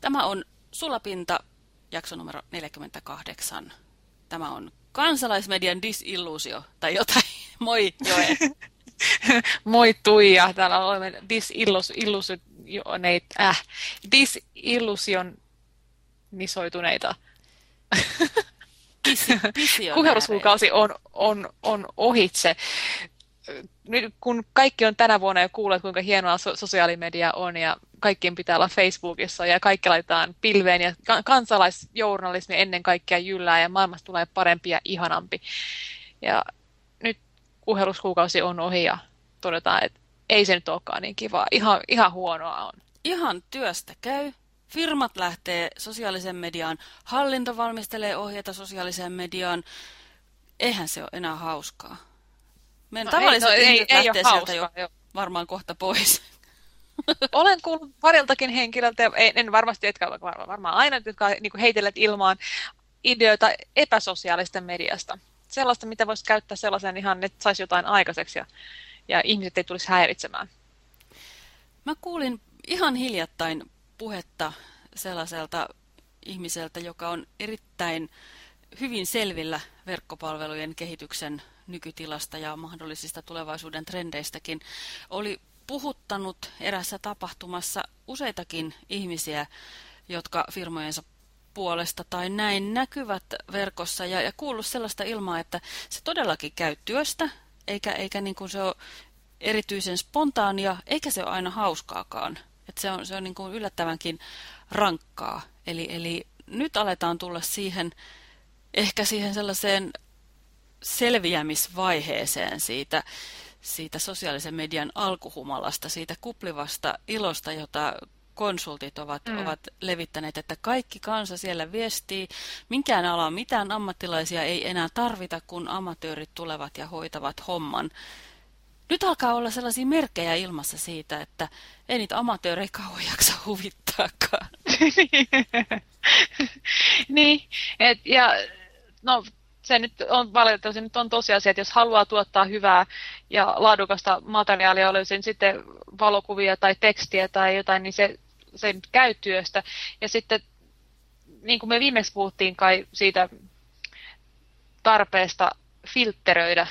Tämä on Sulapinta, jakso numero 48. Tämä on kansalaismedian disilluusio tai jotain. Moi Joe. Moi Tuija. Täällä olemme disillusioneita, äh, disillusionisoituneita. Kuheruskuukausi on, on, on ohitse nyt kun kaikki on tänä vuonna jo kuullut, kuinka hienoa so- sosiaalimedia on ja kaikkien pitää olla Facebookissa ja kaikki laitetaan pilveen ja kansalaisjournalismi ennen kaikkea jyllää ja maailmasta tulee parempi ja ihanampi. Ja nyt kuheruskuukausi on ohi ja todetaan, että ei se nyt olekaan niin kivaa. Ihan, ihan huonoa on. Ihan työstä käy. Firmat lähtee sosiaaliseen mediaan, hallinto valmistelee ohjeita sosiaaliseen mediaan. Eihän se ole enää hauskaa. Meidän no tavalliset ei, no, ei, ei lähtee sieltä jo, jo varmaan kohta pois. Olen kuullut pariltakin henkilöltä, en varmasti, etkä varmaan aina, jotka niin heitellet ilmaan ideoita epäsosiaalista mediasta. Sellaista, mitä voisi käyttää sellaisen ihan, että saisi jotain aikaiseksi ja, ja ihmiset ei tulisi häiritsemään. Mä kuulin ihan hiljattain puhetta sellaiselta ihmiseltä, joka on erittäin hyvin selvillä verkkopalvelujen kehityksen nykytilasta ja mahdollisista tulevaisuuden trendeistäkin, oli puhuttanut erässä tapahtumassa useitakin ihmisiä, jotka firmojensa puolesta tai näin näkyvät verkossa ja, ja kuullut sellaista ilmaa, että se todellakin käy työstä, eikä, eikä niin kuin se ole erityisen spontaania, eikä se ole aina hauskaakaan. Että se on, se on niin kuin yllättävänkin rankkaa. Eli, eli nyt aletaan tulla siihen, ehkä siihen sellaiseen selviämisvaiheeseen siitä, siitä sosiaalisen median alkuhumalasta, siitä kuplivasta ilosta, jota konsultit ovat, mm. ovat levittäneet, että kaikki kansa siellä viestii, minkään ala mitään ammattilaisia ei enää tarvita, kun amatöörit tulevat ja hoitavat homman. Nyt alkaa olla sellaisia merkkejä ilmassa siitä, että ei niitä amatöörejä kauan jaksa huvittaakaan. niin, et, ja no se nyt on valitettavasti nyt on tosiasia, että jos haluaa tuottaa hyvää ja laadukasta materiaalia, oli sen sitten valokuvia tai tekstiä tai jotain, niin se, se nyt käy työstä. Ja sitten, niin kuin me viimeksi puhuttiin kai siitä tarpeesta filtteröidä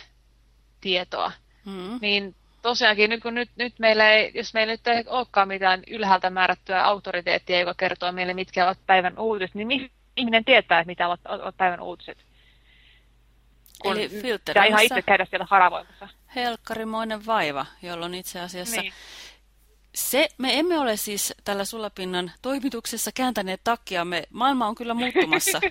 tietoa, mm. niin tosiaankin nyt, kun nyt, nyt meillä ei, jos meillä nyt ei olekaan mitään ylhäältä määrättyä autoriteettia, joka kertoo meille, mitkä ovat päivän uutiset, niin ihminen tietää, mitä ovat, ovat päivän uutiset kun Eli ja ihan itse käydä siellä haravoimassa. Helkkarimoinen vaiva, jolloin itse asiassa niin. se, me emme ole siis tällä sulapinnan toimituksessa kääntäneet takkiamme. Maailma on kyllä muuttumassa,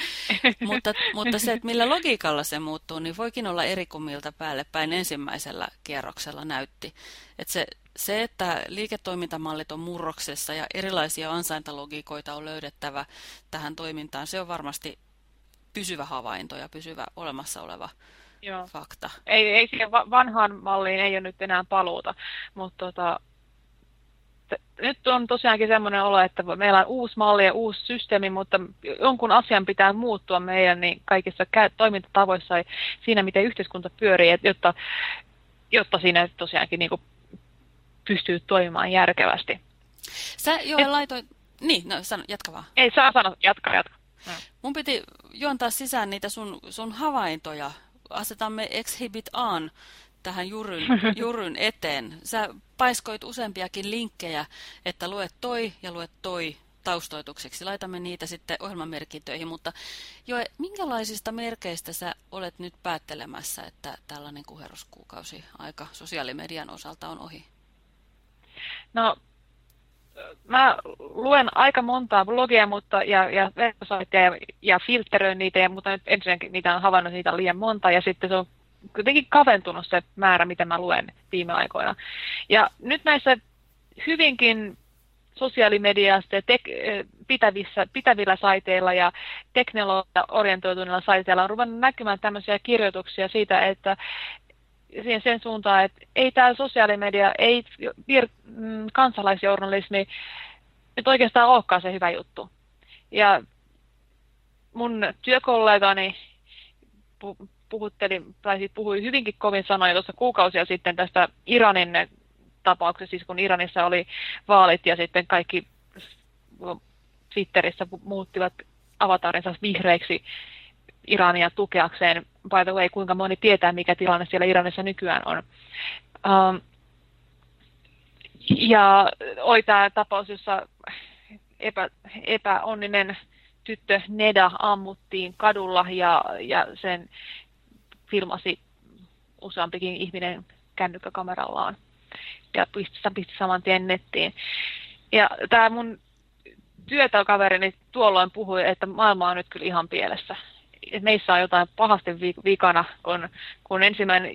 mutta, mutta se, että millä logiikalla se muuttuu, niin voikin olla eri kuin miltä päälle päin ensimmäisellä kierroksella näytti. Että se, se, että liiketoimintamallit on murroksessa ja erilaisia ansaintalogiikoita on löydettävä tähän toimintaan, se on varmasti pysyvä havainto ja pysyvä olemassa oleva Joo. fakta. Ei, ei siihen vanhaan malliin ei ole nyt enää paluuta, mutta tota, nyt on tosiaankin semmoinen olo, että meillä on uusi malli ja uusi systeemi, mutta jonkun asian pitää muuttua meidän niin kaikissa toimintatavoissa ja siinä, miten yhteiskunta pyörii, jotta, jotta siinä tosiaankin niin kuin pystyy toimimaan järkevästi. Sä jo Et... laitoit... Niin, no sano, jatka vaan. Ei, saa sanoa, jatka, jatka. Mun piti juontaa sisään niitä sun, sun havaintoja. Asetamme Exhibit on tähän juryn, juryn eteen. Sä paiskoit useampiakin linkkejä, että luet toi ja luet toi taustoitukseksi. Laitamme niitä sitten ohjelmamerkintöihin, mutta jo, minkälaisista merkeistä sä olet nyt päättelemässä, että tällainen kuheruskuukausi aika sosiaalimedian osalta on ohi? No mä luen aika montaa blogia mutta, ja, ja verkkosaitteja ja, ja filtteröin niitä, ja, mutta nyt ensinnäkin niitä on havainnut niitä liian monta, ja sitten se on kuitenkin kaventunut se määrä, mitä mä luen viime aikoina. Ja nyt näissä hyvinkin sosiaalimediasta ja tek, pitävissä, pitävillä saiteilla ja teknologia-orientoituneilla saiteilla on ruvennut näkymään tämmöisiä kirjoituksia siitä, että, siihen sen suuntaan, että ei tämä sosiaalimedia, ei vir, mm, kansalaisjournalismi nyt oikeastaan olekaan se hyvä juttu. Ja mun työkollegani puhutteli, tai siis puhui hyvinkin kovin sanoja tuossa kuukausia sitten tästä Iranin tapauksessa, siis kun Iranissa oli vaalit ja sitten kaikki Twitterissä muuttivat avatarinsa vihreiksi Irania tukeakseen. By the way, kuinka moni tietää, mikä tilanne siellä Iranissa nykyään on. Um, ja oli tämä tapaus, jossa epä, epäonninen tyttö Neda ammuttiin kadulla ja, ja sen filmasi useampikin ihminen kännykkäkamerallaan ja pisti, pisti saman tien nettiin. Ja tämä mun työtäkaverini tuolloin puhui, että maailma on nyt kyllä ihan pielessä. Meissä on jotain pahasti vikana, kun, kun, ensimmäinen,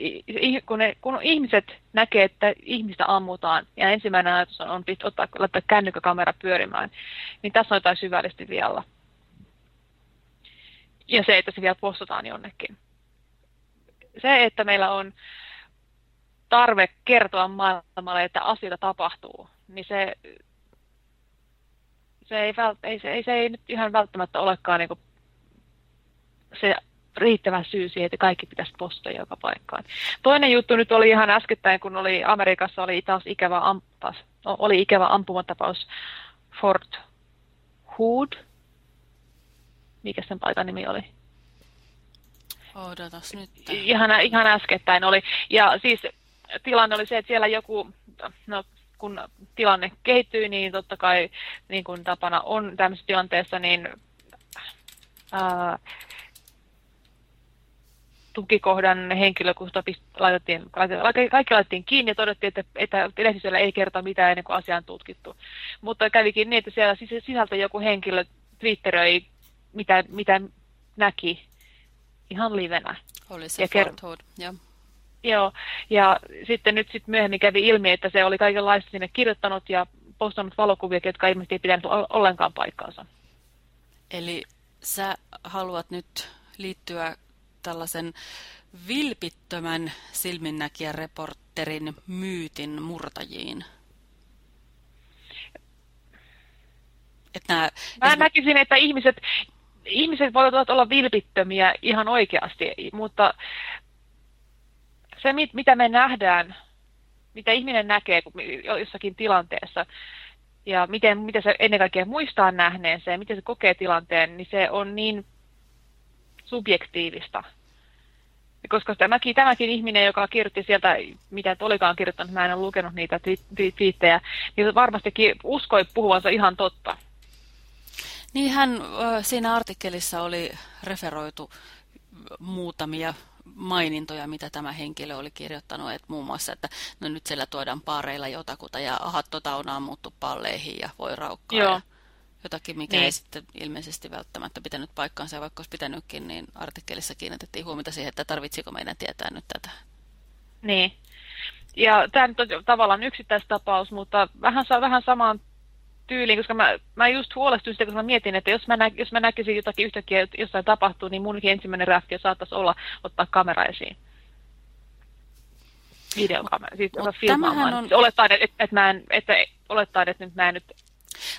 kun, ne, kun ihmiset näkee, että ihmistä ammutaan, ja ensimmäinen ajatus on, on ottaa, laittaa kännykkäkamera pyörimään, niin tässä on jotain syvällisesti vielä. Ja se, että se vielä postataan jonnekin. Se, että meillä on tarve kertoa maailmalle, että asioita tapahtuu, niin se, se, ei, vält, ei, se, ei, se ei nyt ihan välttämättä olekaan niin se riittävä syy siihen, että kaikki pitäisi postaa joka paikkaan. Toinen juttu nyt oli ihan äskettäin, kun oli Amerikassa oli taas ikävä, ampas, no, oli ikävä ampumatapaus Fort Hood. Mikä sen paikan nimi oli? Odotas nyt. Ihan, ihan äskettäin oli. Ja siis tilanne oli se, että siellä joku, no kun tilanne kehittyy, niin totta kai niin kuin tapana on tämmöisessä tilanteessa, niin ää, tukikohdan henkilökunta laitettiin, kaikki laitettiin kiinni ja todettiin, että, että lehdistöllä ei kerta mitään ennen kuin asia on tutkittu. Mutta kävikin niin, että siellä sisältä joku henkilö twitteröi, mitä, mitä näki ihan livenä. Oli se ja Fort ja Joo, ja sitten nyt sit myöhemmin kävi ilmi, että se oli kaikenlaista sinne kirjoittanut ja postannut valokuvia, jotka ilmeisesti ei pitänyt ollenkaan paikkaansa. Eli sä haluat nyt liittyä tällaisen vilpittömän silminnäkijäreporterin myytin murtajiin? Että nämä, Mä esimerkiksi... näkisin, että ihmiset, ihmiset voivat olla vilpittömiä ihan oikeasti, mutta se, mitä me nähdään, mitä ihminen näkee jossakin tilanteessa, ja miten, miten se ennen kaikkea muistaa nähneensä ja miten se kokee tilanteen, niin se on niin subjektiivista. Koska tämäkin, tämäkin ihminen, joka kirjoitti sieltä, mitä et olikaan kirjoittanut, mä en ole lukenut niitä twiittejä, niin varmastikin uskoi puhuvansa ihan totta. Niin hän siinä artikkelissa oli referoitu muutamia mainintoja, mitä tämä henkilö oli kirjoittanut, että muun muassa, että no nyt siellä tuodaan paareilla jotakuta ja aha, tota on ammuttu palleihin ja voi raukkaa. Joo. Ja jotakin, mikä niin. ei sitten ilmeisesti välttämättä pitänyt paikkaansa, vaikka olisi pitänytkin, niin artikkelissa kiinnitettiin huomiota siihen, että tarvitsiko meidän tietää nyt tätä. Niin. Ja tämä nyt on tavallaan yksittäistapaus, mutta vähän, vähän samaan tyyliin, koska mä, mä just huolestuin sitä, koska mä mietin, että jos mä, nä, jos mä näkisin jotakin yhtäkkiä, jossain tapahtuu, niin munkin ensimmäinen reaktio saattaisi olla ottaa kamera esiin. Videokamera, siis filmaamaan. On... Olettaen, että, että, mä en, että, olettaen, että nyt mä en nyt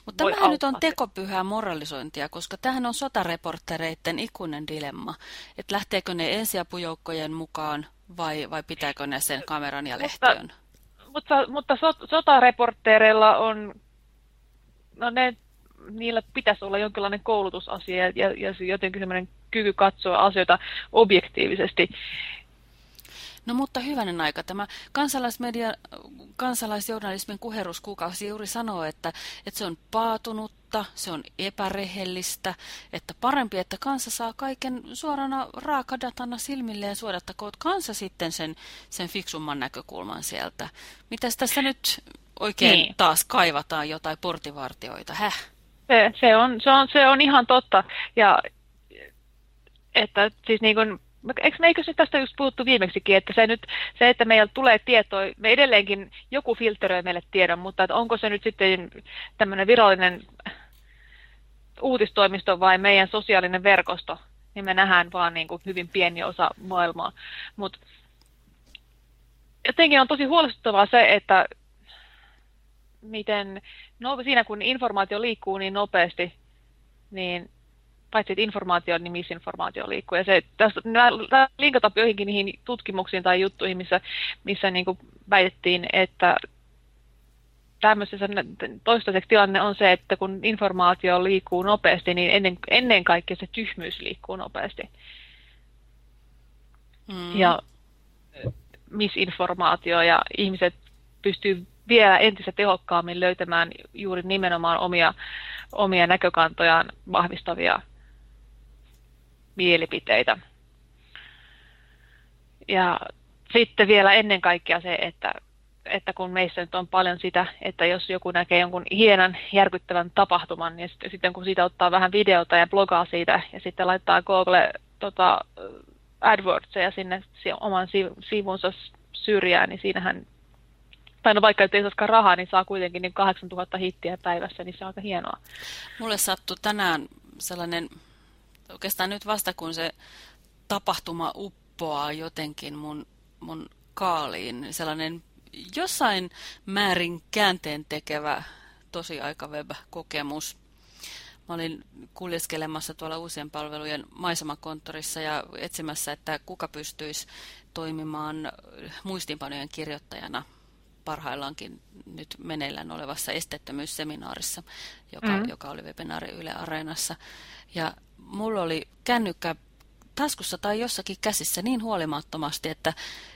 mutta tämähän nyt on tekopyhää moralisointia, koska tähän on sotareporttereiden ikuinen dilemma, että lähteekö ne ensiapujoukkojen mukaan vai, vai pitääkö ne sen kameran ja lehtiön? Mutta, mutta, mutta sotareporttereilla on no ne, niillä pitäisi olla jonkinlainen koulutusasia ja, ja jotenkin semmoinen kyky katsoa asioita objektiivisesti. No mutta hyvänen aika. Tämä kansalaismedia, kansalaisjournalismin kuheruskuukausi juuri sanoo, että, että se on paatunutta, se on epärehellistä, että parempi, että kansa saa kaiken suorana raakadatana silmille ja suodattakoot kansa sitten sen, sen fiksumman näkökulman sieltä. Mitäs tässä nyt oikein niin. taas kaivataan jotain portivartioita, häh? Se, se, on, se, on, se on ihan totta. Ja että siis niin kuin, eikö, eikö se tästä just puhuttu viimeksikin, että se, nyt, se, että meillä tulee tietoa, me edelleenkin joku filteröi meille tiedon, mutta että onko se nyt sitten tämmöinen virallinen uutistoimisto vai meidän sosiaalinen verkosto, niin me nähdään vaan niin kuin hyvin pieni osa maailmaa. Mutta jotenkin on tosi huolestuttavaa se, että miten no, siinä kun informaatio liikkuu niin nopeasti, niin paitsi että informaatio, niin misinformaatio liikkuu. Ja se, tässä, nämä linkata joihinkin niihin tutkimuksiin tai juttuihin, missä, missä niin kuin väitettiin, että tämmöisessä toistaiseksi tilanne on se, että kun informaatio liikkuu nopeasti, niin ennen, ennen kaikkea se tyhmyys liikkuu nopeasti. Mm. Ja misinformaatio ja ihmiset pystyy vielä entistä tehokkaammin löytämään juuri nimenomaan omia, omia näkökantojaan vahvistavia mielipiteitä. Ja sitten vielä ennen kaikkea se, että, että kun meissä nyt on paljon sitä, että jos joku näkee jonkun hienon järkyttävän tapahtuman, niin sitten kun siitä ottaa vähän videota ja blogaa siitä ja sitten laittaa Google tota, AdWordsia sinne oman sivunsa syrjään, niin siinähän, tai no vaikka ei saisikaan rahaa, niin saa kuitenkin niin 8000 hittiä päivässä, niin se on aika hienoa. Mulle sattui tänään sellainen, oikeastaan nyt vasta kun se tapahtuma uppoaa jotenkin mun, mun kaaliin, sellainen jossain määrin käänteen tekevä tosiaika-web-kokemus. Mä olin kuljeskelemassa tuolla uusien palvelujen maisemakonttorissa ja etsimässä, että kuka pystyisi toimimaan muistinpanojen kirjoittajana parhaillaankin nyt meneillään olevassa esteettömyysseminaarissa, joka, mm. joka oli webinaari Yle Areenassa. Ja mulla oli kännykkä taskussa tai jossakin käsissä niin huolimattomasti, että,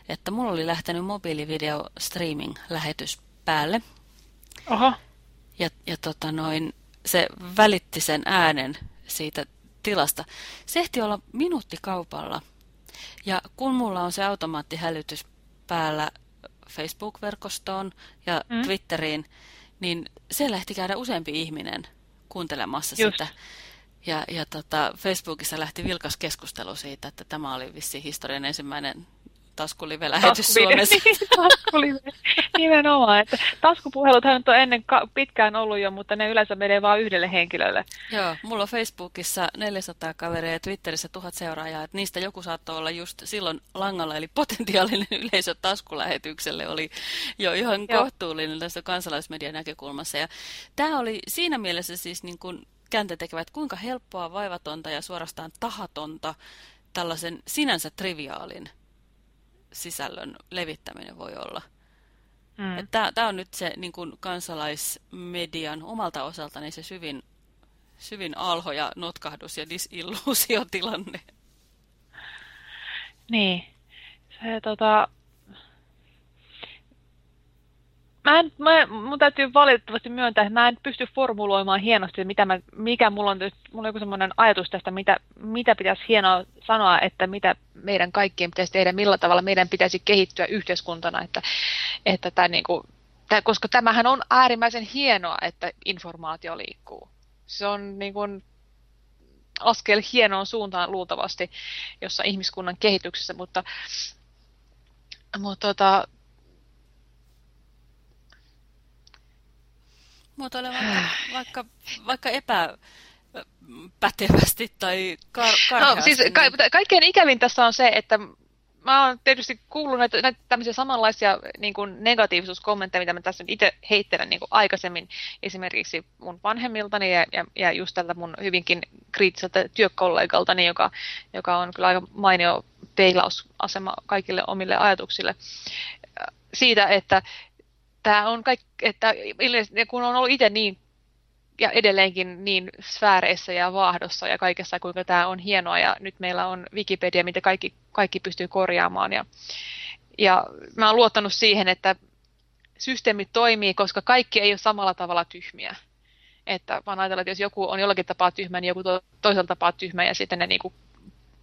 että mulla oli lähtenyt mobiilivideo streaming lähetys päälle. Aha. Ja, ja tota noin, se välitti sen äänen siitä tilasta. Se ehti olla minuuttikaupalla. Ja kun mulla on se automaattihälytys päällä Facebook-verkostoon ja mm. Twitteriin, niin se lähti käydä useampi ihminen kuuntelemassa Just. sitä. Ja, ja tota, Facebookissa lähti vilkas keskustelu siitä, että tämä oli vissi historian ensimmäinen taskulive-lähetys Suomessa. taskulive, nimenomaan. Että taskupuheluthan on ennen pitkään ollut jo, mutta ne yleensä menee vain yhdelle henkilölle. Joo, mulla on Facebookissa 400 kaveria ja Twitterissä 1000 seuraajaa. Että niistä joku saattoi olla just silloin langalla, eli potentiaalinen yleisö taskulähetykselle oli jo ihan Joo. kohtuullinen tästä kansalaismedian näkökulmassa. Ja tämä oli siinä mielessä siis niin kuin kääntetekevät, kuinka helppoa, vaivatonta ja suorastaan tahatonta tällaisen sinänsä triviaalin sisällön levittäminen voi olla. Mm. Tämä on nyt se niin kuin kansalaismedian omalta osaltani se syvin, syvin alho ja notkahdus ja disilluusiotilanne. Niin. Se, tota, mä en, mä, mun täytyy valitettavasti myöntää, että mä en pysty formuloimaan hienosti, mitä mä, mikä mulla on, mulla on joku semmoinen ajatus tästä, mitä, mitä pitäisi hienoa sanoa, että mitä meidän kaikkien pitäisi tehdä, millä tavalla meidän pitäisi kehittyä yhteiskuntana, että, että tämä, niin kuin, tämä, koska tämähän on äärimmäisen hienoa, että informaatio liikkuu. Se on niin kuin, askel hienoon suuntaan luultavasti, jossa ihmiskunnan kehityksessä, mutta, mutta tota, muotoile vaikka, vaikka, vaikka epäpätevästi tai kar karheasti. No, siis ka kaikkein ikävin tässä on se, että mä oon tietysti kuullut näitä, näitä tämmöisiä samanlaisia niin kuin negatiivisuuskommentteja, mitä mä tässä itse heittelen niin kuin aikaisemmin esimerkiksi mun vanhemmiltani ja, ja, ja just tältä mun hyvinkin kriittiseltä työkollegaltani, joka, joka on kyllä aika mainio peilausasema kaikille omille ajatuksille siitä, että tämä on kaikki, että kun on ollut itse niin ja edelleenkin niin sfääreissä ja vaahdossa ja kaikessa, kuinka tämä on hienoa. Ja nyt meillä on Wikipedia, mitä kaikki, kaikki pystyy korjaamaan. Ja, ja mä oon luottanut siihen, että systeemi toimii, koska kaikki ei ole samalla tavalla tyhmiä. Että vaan ajatellaan, että jos joku on jollakin tapaa tyhmä, niin joku toisella tapaa tyhmä ja sitten ne niin kuin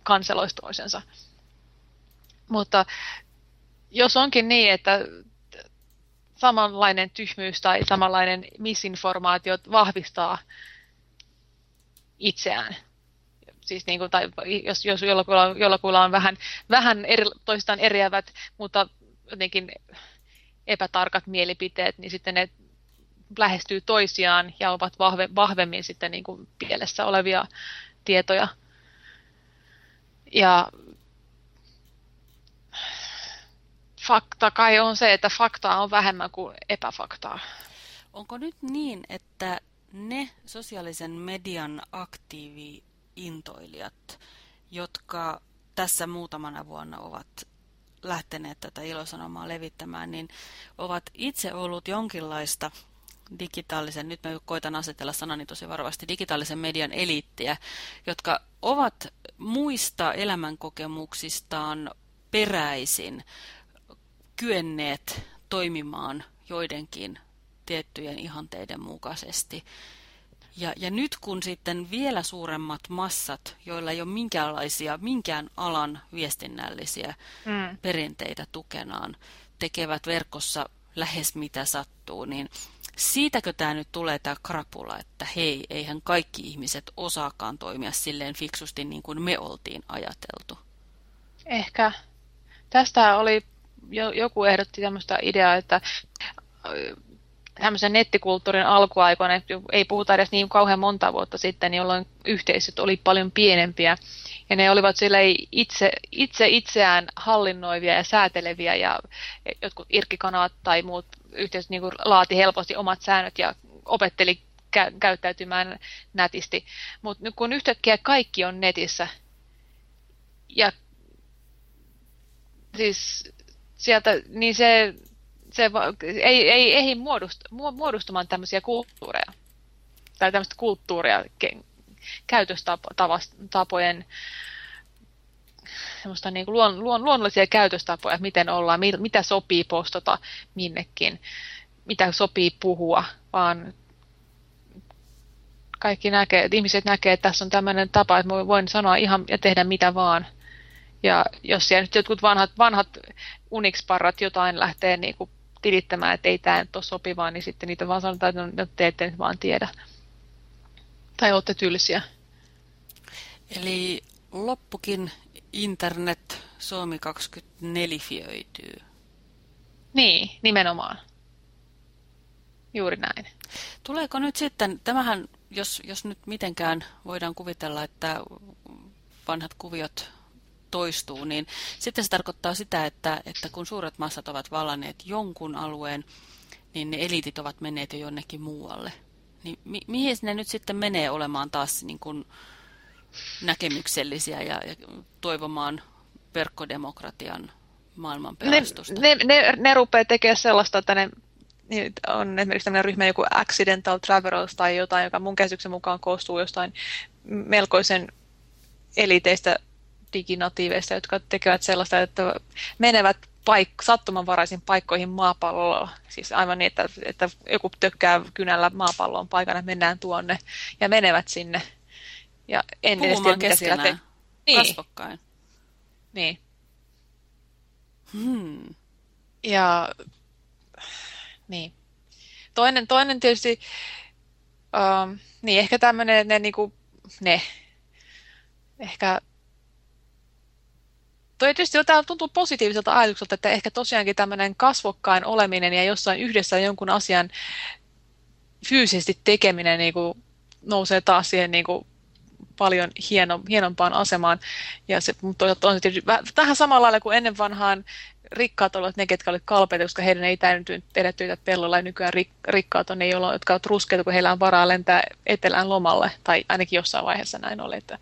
kanseloisi toisensa. Mutta jos onkin niin, että samanlainen tyhmyys tai samanlainen misinformaatio vahvistaa itseään. Siis niin kuin, tai jos, jos jollakulla, jollakulla on vähän, vähän eri, toistaan eriävät, mutta jotenkin epätarkat mielipiteet, niin sitten ne lähestyy toisiaan ja ovat vahve, vahvemmin sitten niin kuin pielessä olevia tietoja. Ja fakta kai on se, että faktaa on vähemmän kuin epäfaktaa. Onko nyt niin, että ne sosiaalisen median aktiivi-intoilijat, jotka tässä muutamana vuonna ovat lähteneet tätä ilosanomaa levittämään, niin ovat itse ollut jonkinlaista digitaalisen, nyt mä koitan asetella sanani tosi varovasti, digitaalisen median eliittiä, jotka ovat muista elämänkokemuksistaan peräisin kyenneet toimimaan joidenkin tiettyjen ihanteiden mukaisesti. Ja, ja nyt kun sitten vielä suuremmat massat, joilla ei ole minkäänlaisia, minkään alan viestinnällisiä mm. perinteitä tukenaan, tekevät verkossa lähes mitä sattuu, niin siitäkö tämä nyt tulee tämä krapula, että hei, eihän kaikki ihmiset osaakaan toimia silleen fiksusti niin kuin me oltiin ajateltu? Ehkä. Tästä oli, joku ehdotti tämmöistä ideaa, että tämmöisen nettikulttuurin alkuaikoina, ei puhuta edes niin kauhean monta vuotta sitten, jolloin yhteisöt oli paljon pienempiä. Ja ne olivat itse, itse itseään hallinnoivia ja sääteleviä ja jotkut irkkikanavat tai muut yhteisöt niin laati helposti omat säännöt ja opetteli kä käyttäytymään nätisti. Mutta nyt kun yhtäkkiä kaikki on netissä ja siis sieltä, niin se se ei, ei ehdi muodust, muodostumaan tämmöisiä kulttuureja tai tämmöistä kulttuuria käytöstapojen semmoista niin kuin luon, luon, luonnollisia käytöstapoja, miten ollaan, mitä sopii postata minnekin, mitä sopii puhua, vaan kaikki näkee, että ihmiset näkee, että tässä on tämmöinen tapa, että voin sanoa ihan ja tehdä mitä vaan. Ja jos siellä nyt jotkut vanhat, vanhat Unix-parrat jotain lähtee niin kuin tilittämään, että ei tämä nyt ole sopivaa, niin sitten niitä vaan sanotaan, että no, te ette nyt vaan tiedä. Tai olette tylsiä. Eli loppukin internet Suomi 24 fioityy. Niin, nimenomaan. Juuri näin. Tuleeko nyt sitten, tämähän, jos, jos nyt mitenkään voidaan kuvitella, että vanhat kuviot toistuu, niin sitten se tarkoittaa sitä, että, että kun suuret massat ovat vallanneet jonkun alueen, niin ne eliitit ovat menneet jo jonnekin muualle. Niin mi mihin ne nyt sitten menee olemaan taas niin kuin näkemyksellisiä ja, ja toivomaan verkkodemokratian maailman? Ne, ne, ne, ne rupeaa tekemään sellaista, että ne niin on esimerkiksi tämmöinen ryhmä joku Accidental Travelers tai jotain, joka mun käsityksen mukaan koostuu jostain melkoisen eliteistä diginatiiveista, jotka tekevät sellaista, että menevät paik- sattumanvaraisin paikkoihin maapallolla. Siis aivan niin, että, että joku tökkää kynällä maapallon paikana, mennään tuonne ja menevät sinne. Ja en edes tiedä, mitä siellä te... Niin. Kasvokkain. Niin. Hmm. Ja niin. Toinen, toinen tietysti, um, niin ehkä tämmöinen, ne, niinku, ne ehkä Toi tietysti tämä tuntuu positiiviselta ajatukselta, että ehkä tosiaankin tämmöinen kasvokkain oleminen ja jossain yhdessä jonkun asian fyysisesti tekeminen niin kuin nousee taas siihen niin kuin paljon hieno, hienompaan asemaan. Ja se, mutta on tietysti vähän samalla lailla kuin ennen vanhaan rikkaat olivat ne, ketkä olivat kalpeita, koska heidän ei täytynyt tehdä töitä pellolla. Ja nykyään rik, rikkaat on ne, jotka ovat ruskeita, kun heillä on varaa lentää etelään lomalle. Tai ainakin jossain vaiheessa näin oli. Että,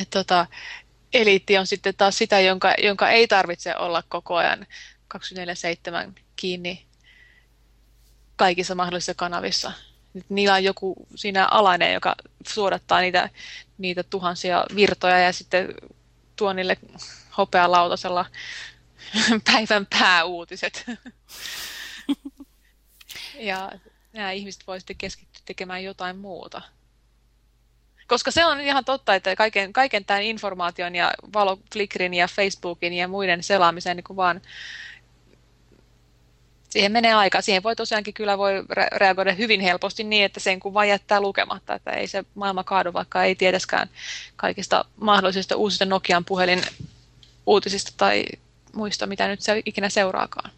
et, tota, eliitti on sitten taas sitä, jonka, jonka ei tarvitse olla koko ajan 24-7 kiinni kaikissa mahdollisissa kanavissa. Niillä on joku siinä alainen, joka suodattaa niitä, niitä tuhansia virtoja ja sitten tuo niille hopealautasella päivän pääuutiset. ja nämä ihmiset voivat sitten keskittyä tekemään jotain muuta. Koska se on ihan totta, että kaiken, kaiken tämän informaation ja valoflikrin ja Facebookin ja muiden selaamiseen niin vaan siihen menee aika. Siihen voi tosiaankin kyllä voi reagoida hyvin helposti niin, että sen kun vain jättää lukematta, että ei se maailma kaadu, vaikka ei tiedäskään kaikista mahdollisista uusista Nokian puhelin uutisista tai muista, mitä nyt se ikinä seuraakaan.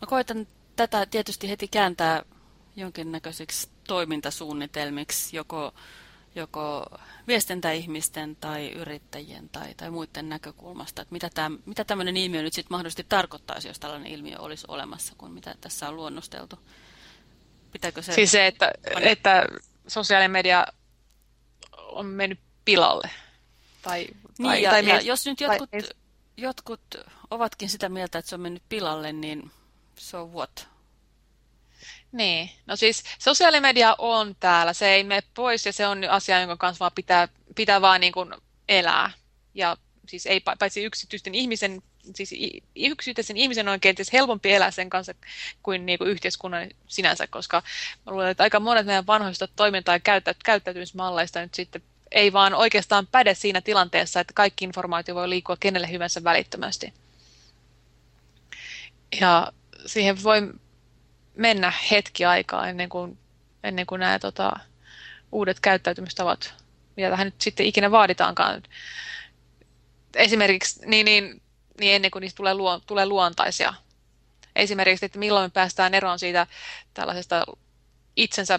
Mä koitan tätä tietysti heti kääntää jonkinnäköisiksi toimintasuunnitelmiksi joko, joko viestintäihmisten tai yrittäjien tai, tai muiden näkökulmasta, että mitä, tämä, mitä tämmöinen ilmiö nyt sitten mahdollisesti tarkoittaisi, jos tällainen ilmiö olisi olemassa, kuin mitä tässä on luonnosteltu. Pitääkö se... Siis se, että, että sosiaalinen media on mennyt pilalle tai Niin, tai, ja, tai ja jos nyt jotkut, tai... jotkut ovatkin sitä mieltä, että se on mennyt pilalle, niin so what? Niin, no siis sosiaalimedia on täällä, se ei mene pois ja se on asia, jonka kanssa vaan pitää, pitää vaan niin kuin elää. Ja siis ei paitsi yksityisten ihmisen, siis yksityisen ihmisen on kenties helpompi elää sen kanssa kuin, niin kuin yhteiskunnan sinänsä, koska mä luulen, että aika monet meidän vanhoista toimintaa ja käyttäytymismalleista nyt sitten ei vaan oikeastaan päde siinä tilanteessa, että kaikki informaatio voi liikkua kenelle hyvänsä välittömästi. Ja siihen voi mennä hetki aikaa ennen kuin, ennen kuin nämä tota, uudet käyttäytymistavat, mitä tähän nyt sitten ikinä vaaditaankaan. Esimerkiksi niin, niin, niin ennen kuin niistä tulee, luo, tulee luontaisia. Esimerkiksi, että milloin me päästään eroon siitä tällaisesta itsensä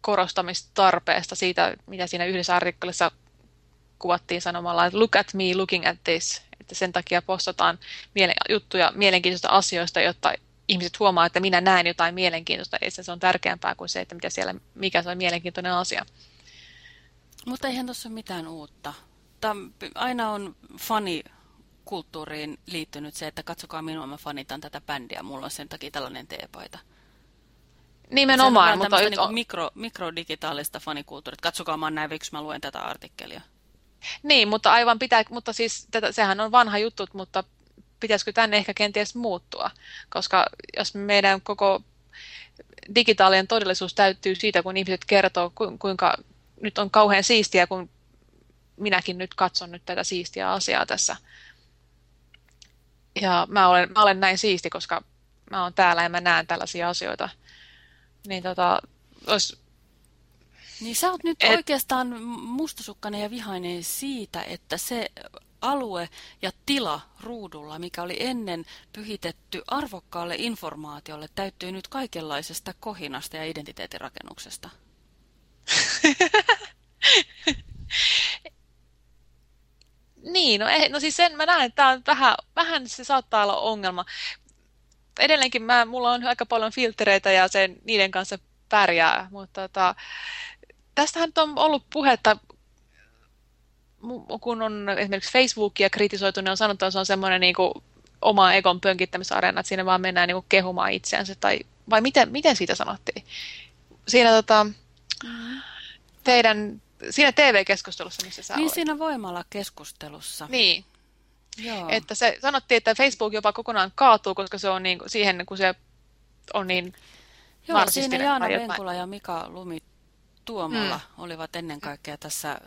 korostamistarpeesta, siitä mitä siinä yhdessä artikkelissa kuvattiin sanomalla, että look at me looking at this. Että sen takia postataan miele- juttuja mielenkiintoista asioista, jotta ihmiset huomaa, että minä näen jotain mielenkiintoista. Itse se on tärkeämpää kuin se, että mitä siellä, mikä se on mielenkiintoinen asia. Mutta eihän tuossa ole mitään uutta. Tämä aina on fani kulttuuriin liittynyt se, että katsokaa minua, mä fanitan tätä bändiä, mulla on sen takia tällainen teepaita. Nimenomaan. Mutta niin on... mikro, mikrodigitaalista fanikulttuuria. Katsokaa, mä näin, mä luen tätä artikkelia. Niin, mutta aivan pitää, mutta siis tätä, sehän on vanha juttu, mutta pitäisikö tänne ehkä kenties muuttua, koska jos meidän koko digitaalinen todellisuus täyttyy siitä, kun ihmiset kertoo, kuinka nyt on kauhean siistiä, kun minäkin nyt katson nyt tätä siistiä asiaa tässä. Ja mä olen, mä olen näin siisti, koska mä oon täällä ja mä näen tällaisia asioita. Niin tota, olisi niin sä oot nyt et... oikeastaan mustasukkainen ja vihainen siitä, että se alue ja tila ruudulla, mikä oli ennen pyhitetty arvokkaalle informaatiolle, täyttyy nyt kaikenlaisesta kohinasta ja identiteetirakennuksesta. niin, no, eh, no siis sen mä näen, että on vähän, vähän se saattaa olla ongelma. Edelleenkin mä, mulla on aika paljon filtreitä ja sen, niiden kanssa pärjää, mutta tota, tästähän on ollut puhetta kun on esimerkiksi Facebookia kritisoitu, niin on sanottu, että se on semmoinen niin kuin oma egon pönkittämisareena, että siinä vaan mennään niin kuin kehumaan itseänsä. Tai, vai miten, miten siitä sanottiin? Siinä tota, mm. teidän, siinä TV-keskustelussa, missä sä Niin olet. siinä voimalla-keskustelussa. Niin. Joo. Että se sanottiin, että Facebook jopa kokonaan kaatuu, koska se on niin, siihen, kun se on niin Joo, siinä Jaana Venkula ja Mika Lumi Tuomalla mm. olivat ennen kaikkea tässä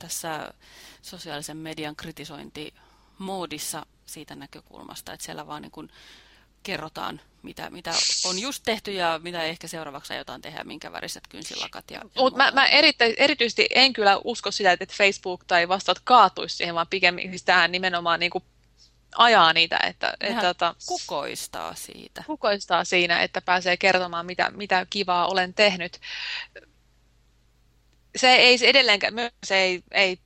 tässä sosiaalisen median kritisointimoodissa siitä näkökulmasta, että siellä vaan niin kuin kerrotaan, mitä, mitä on just tehty ja mitä ehkä seuraavaksi aiotaan tehdä, minkä väriset kynsilakat. Ja, ja mä, mä erityisesti en kyllä usko sitä, että Facebook tai vastaat kaatuisi siihen, vaan pikemminkin siis tähän nimenomaan niin kuin ajaa niitä. Että, että, että, kukoistaa siitä. Kukoistaa siinä, että pääsee kertomaan, mitä, mitä kivaa olen tehnyt se ei se edelleenkään, se ei, ei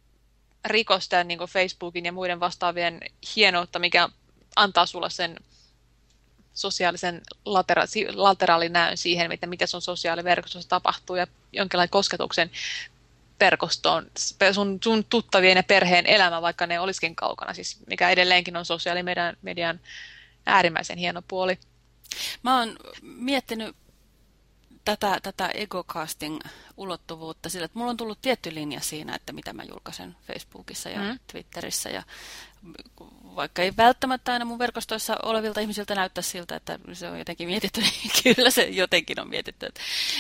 rikosta niin Facebookin ja muiden vastaavien hienoutta, mikä antaa sulle sen sosiaalisen latera, lateraalinäön siihen, että mitä sun sosiaaliverkostossa tapahtuu ja jonkinlainen kosketuksen verkostoon, sun, sun tuttavien ja perheen elämä, vaikka ne olisikin kaukana, siis mikä edelleenkin on sosiaalimedian median äärimmäisen hieno puoli. Mä oon miettinyt tätä, tätä egocasting-ulottuvuutta sillä, että mulla on tullut tietty linja siinä, että mitä mä julkaisen Facebookissa ja mm. Twitterissä. Ja vaikka ei välttämättä aina mun verkostoissa olevilta ihmisiltä näyttää siltä, että se on jotenkin mietitty, niin kyllä se jotenkin on mietitty.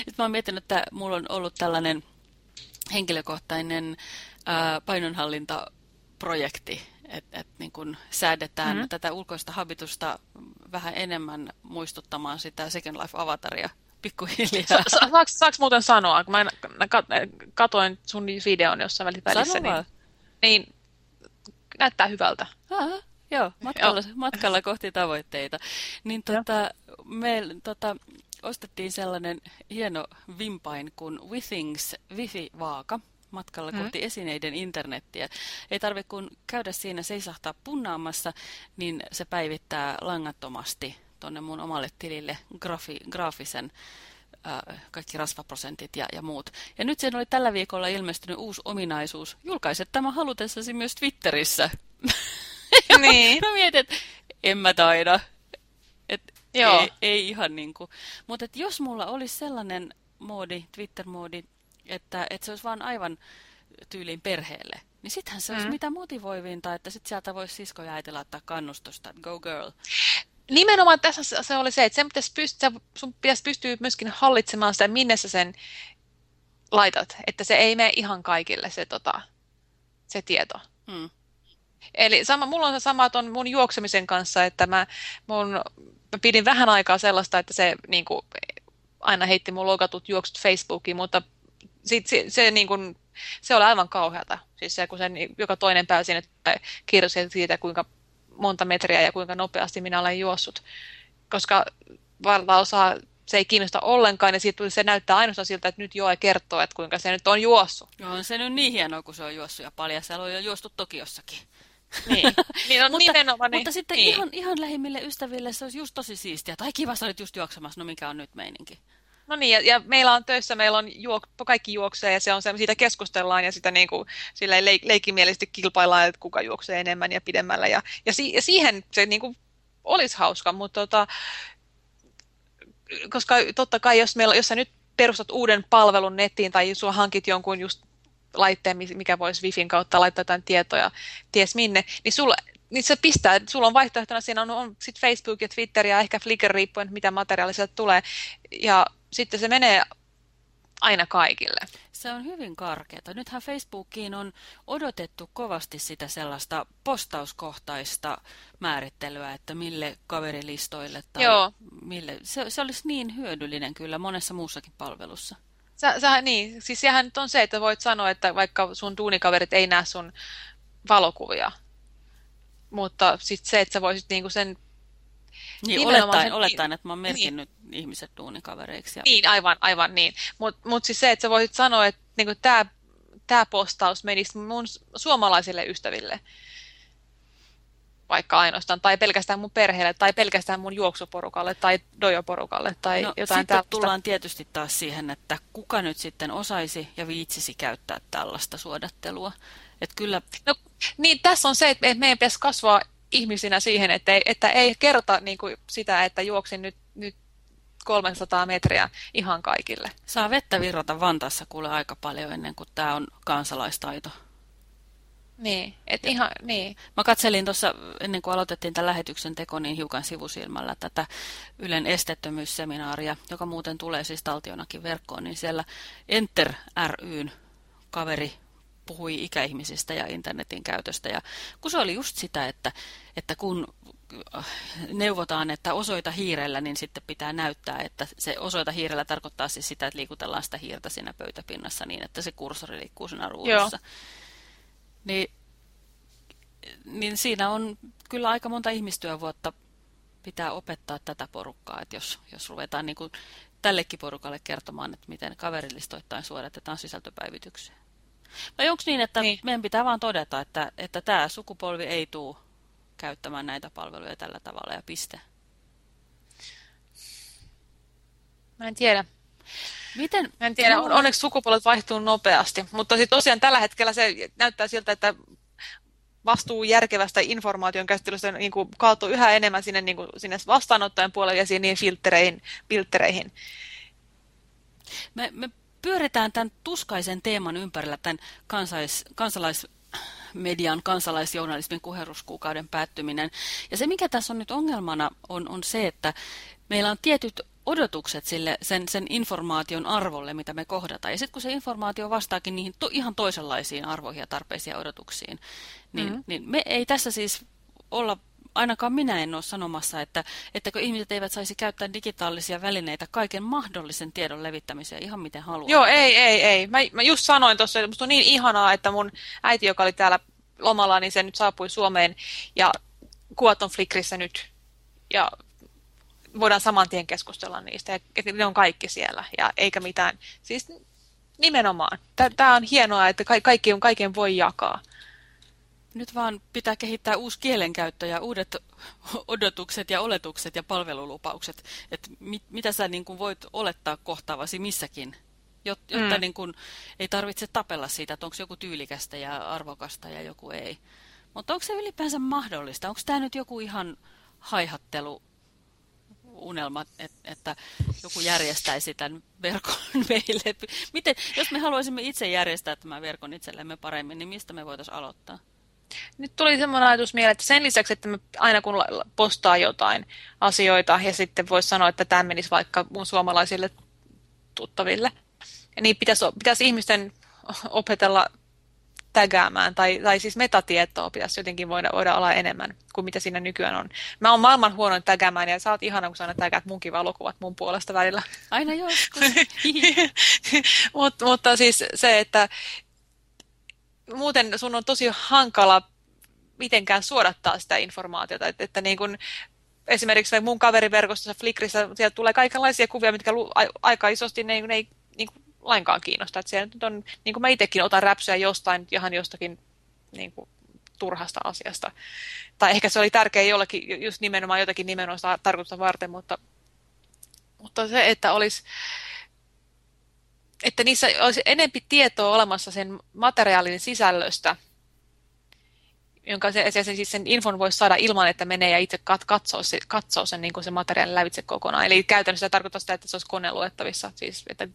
Nyt mä oon miettinyt, että mulla on ollut tällainen henkilökohtainen ää, painonhallintaprojekti, että et niin kun säädetään mm-hmm. tätä ulkoista habitusta vähän enemmän muistuttamaan sitä Second Life-avataria pikkuhiljaa. Sa sa saaks, saaks muuten sanoa, kun mä katoin sun videon jossain välissä, niin, niin näyttää hyvältä. Aha, joo, matkalla, joo. matkalla kohti tavoitteita. Niin tota, me tota, ostettiin sellainen hieno vimpain kuin Withings Wifi-vaaka matkalla mm. kohti esineiden internettiä. Ei tarvitse kun käydä siinä seisahtaa punnaamassa, niin se päivittää langattomasti tuonne mun omalle tilille grafi, graafisen ää, kaikki rasvaprosentit ja, ja muut. Ja nyt sen oli tällä viikolla ilmestynyt uusi ominaisuus. Julkaiset tämä halutessasi myös Twitterissä. Niin. mä mietin, että en mä taida. Et Joo. Ei, ei ihan niin kuin. Mutta jos mulla olisi sellainen moodi, Twitter-moodi, että, että se olisi vaan aivan tyyliin perheelle, niin sittenhän se mm. olisi mitä motivoivinta, että sit sieltä voisi sisko ja äiti laittaa kannustusta, go girl. Nimenomaan tässä se oli se, että sen pitäisi pystyä, sun pitäisi pystyä myöskin hallitsemaan sitä, minne sä sen laitat, että se ei mene ihan kaikille se, tota, se tieto. Mm. Eli sama, mulla on se sama ton mun juoksemisen kanssa, että mä, mun, mä pidin vähän aikaa sellaista, että se niin kuin, aina heitti mun logatut juoksut Facebookiin, mutta sit, se, se, niin kuin, se oli aivan kauheata. Siis se, kun sen joka toinen päivä sinne kirjoitti siitä, kuinka monta metriä ja kuinka nopeasti minä olen juossut. Koska valtaosa se ei kiinnosta ollenkaan, ja siitä se näyttää ainoastaan siltä, että nyt Joe kertoo, että kuinka se nyt on juossut. On se nyt niin hienoa, kun se on juossut ja paljassa on jo juostu Tokiossakin. Niin, niin on mutta, nimenomaan. Mutta niin. sitten niin. ihan, ihan lähimmille ystäville se olisi just tosi siistiä. Tai kiva, sä olit just juoksemassa, no mikä on nyt meininki. No niin, ja, ja meillä on töissä, meillä on juok, kaikki juoksee ja se on se, siitä keskustellaan ja sitä niin kuin, sillä leik, leikimielisesti kilpaillaan, että kuka juoksee enemmän ja pidemmällä. Ja, ja, si, ja siihen se niin kuin, olisi hauska, mutta tota, koska totta kai, jos, meillä, jos sä nyt perustat uuden palvelun nettiin tai sulla hankit jonkun just laitteen, mikä voisi Wifin kautta laittaa jotain tietoja ties minne, niin sulla niin se pistää, sulla on vaihtoehtona, siinä on, on sit Facebook ja Twitter ja ehkä Flickr riippuen, mitä materiaalia tulee. Ja sitten se menee aina kaikille. Se on hyvin karkeata. Nythän Facebookiin on odotettu kovasti sitä sellaista postauskohtaista määrittelyä, että mille kaverilistoille tai Joo. mille. Se, se olisi niin hyödyllinen kyllä monessa muussakin palvelussa. Sä, sä, niin, siis sehän nyt on se, että voit sanoa, että vaikka sun duunikaverit ei näe sun valokuvia, mutta sitten se, että sä voisit niinku sen... Niin, olettaen, sen, olettaen, että mä oon merkinnyt niin, ihmiset duunikavereiksi. Ja... Niin, aivan, aivan niin. Mutta mut siis se, että sä voisit sanoa, että niinku tämä tää postaus menisi mun suomalaisille ystäville vaikka ainoastaan, tai pelkästään mun perheelle, tai pelkästään mun juoksuporukalle, tai dojoporukalle, tai no, jotain sitten tällaista. tullaan tietysti taas siihen, että kuka nyt sitten osaisi ja viitsisi käyttää tällaista suodattelua. Että kyllä... No, niin, tässä on se, että meidän pitäisi kasvaa ihmisinä siihen, että ei, että ei kerta niin kuin sitä, että juoksin nyt, nyt 300 metriä ihan kaikille. Saa vettä virrata Vantaassa kuule aika paljon ennen kuin tämä on kansalaistaito. Niin, et ihan, niin. Mä katselin tuossa, ennen kuin aloitettiin tämän lähetyksen teko, niin hiukan sivusilmällä tätä Ylen estettömyysseminaaria, joka muuten tulee siis taltionakin verkkoon, niin siellä Enter ryn kaveri puhui ikäihmisistä ja internetin käytöstä. Ja kun se oli just sitä, että, että kun neuvotaan, että osoita hiirellä, niin sitten pitää näyttää, että se osoita hiirellä tarkoittaa siis sitä, että liikutellaan sitä hiirtä siinä pöytäpinnassa niin, että se kursori liikkuu siinä ruudussa. Niin, niin siinä on kyllä aika monta ihmistyövuotta pitää opettaa tätä porukkaa, että jos, jos ruvetaan niin kuin tällekin porukalle kertomaan, että miten kaverilistoittain suoritetaan sisältöpäivitykseen. Vai onko niin, että niin. meidän pitää vaan todeta, että, että tämä sukupolvi ei tule käyttämään näitä palveluja tällä tavalla ja piste? Mä en tiedä. Miten? Mä en tiedä, no, onneksi sukupolvet vaihtuu nopeasti, mutta tosiaan tällä hetkellä se näyttää siltä, että vastuu järkevästä informaation käsittelystä niin kuin kaatuu yhä enemmän sinne, niin kuin, sinne vastaanottajan puolelle ja siihen filtreihin. filtreihin. Me, me pyöritään tämän tuskaisen teeman ympärillä tämän kansalais, kansalaismedian, kansalaisjournalismin kuheruskuukauden päättyminen. Ja se, mikä tässä on nyt ongelmana, on, on se, että meillä on tietyt odotukset sille, sen, sen informaation arvolle, mitä me kohdataan. Ja sitten kun se informaatio vastaakin niihin to, ihan toisenlaisiin arvoihin ja tarpeisiin ja odotuksiin, niin, mm -hmm. niin me ei tässä siis olla ainakaan minä en ole sanomassa, että, että kun ihmiset eivät saisi käyttää digitaalisia välineitä kaiken mahdollisen tiedon levittämiseen ihan miten haluaa. Joo, ei, ei, ei. Mä, mä just sanoin tuossa, että musta on niin ihanaa, että mun äiti, joka oli täällä lomalla, niin se nyt saapui Suomeen ja kuvat on Flickrissä nyt. Ja voidaan saman tien keskustella niistä, ja ne on kaikki siellä, ja eikä mitään. Siis nimenomaan. Tämä on hienoa, että kaikki on, kaiken voi jakaa. Nyt vaan pitää kehittää uusi kielenkäyttö ja uudet odotukset ja oletukset ja palvelulupaukset, että mit, mitä sä niin kuin voit olettaa kohtaavasi missäkin, jotta mm. niin kuin, ei tarvitse tapella siitä, että onko joku tyylikästä ja arvokasta ja joku ei. Mutta onko se ylipäänsä mahdollista? Onko tämä nyt joku ihan haihattelu unelma, että joku järjestäisi tämän verkon meille. Miten, jos me haluaisimme itse järjestää tämän verkon itsellemme paremmin, niin mistä me voitaisiin aloittaa? Nyt tuli semmoinen ajatus mieleen, että sen lisäksi, että me aina kun postaa jotain asioita ja sitten voisi sanoa, että tämä menisi vaikka mun suomalaisille tuttaville, niin pitäisi, pitäisi ihmisten opetella tägäämään, tai, tai siis metatietoa pitäisi jotenkin voida, voida olla enemmän kuin mitä siinä nykyään on. Mä oon maailman huonoin tägäämään, ja sä oot ihana, kun sä aina tägäät munkin valokuvat mun puolesta välillä. Aina joskus. Mut, mutta siis se, että muuten sun on tosi hankala mitenkään suodattaa sitä informaatiota, että, että niin kun, esimerkiksi mun kaveriverkostossa Flickrissä sieltä tulee kaikenlaisia kuvia, mitkä aika isosti ne, ne ei niin kuin, lainkaan kiinnosta. Että siellä nyt on, niin mä itsekin otan räpsyä jostain, ihan jostakin niin kuin, turhasta asiasta. Tai ehkä se oli tärkeä jollekin, just nimenomaan jotakin nimenomaan tarkoitusta varten, mutta, mutta se, että olisi että niissä olisi enempi tietoa olemassa sen materiaalin sisällöstä, jonka se, se, siis sen infon voisi saada ilman, että menee ja itse katsoo, se, katsoo sen, niin kuin se materiaalin lävitse kokonaan. Eli käytännössä tarkoittaa sitä, että se olisi koneluettavissa, siis että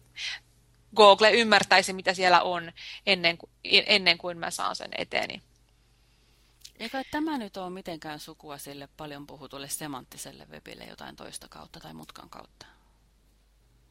Google ymmärtäisi, mitä siellä on ennen, ennen kuin mä saan sen eteeni. Eikä tämä nyt ole mitenkään sukua sille paljon puhutulle semanttiselle webille jotain toista kautta tai mutkan kautta?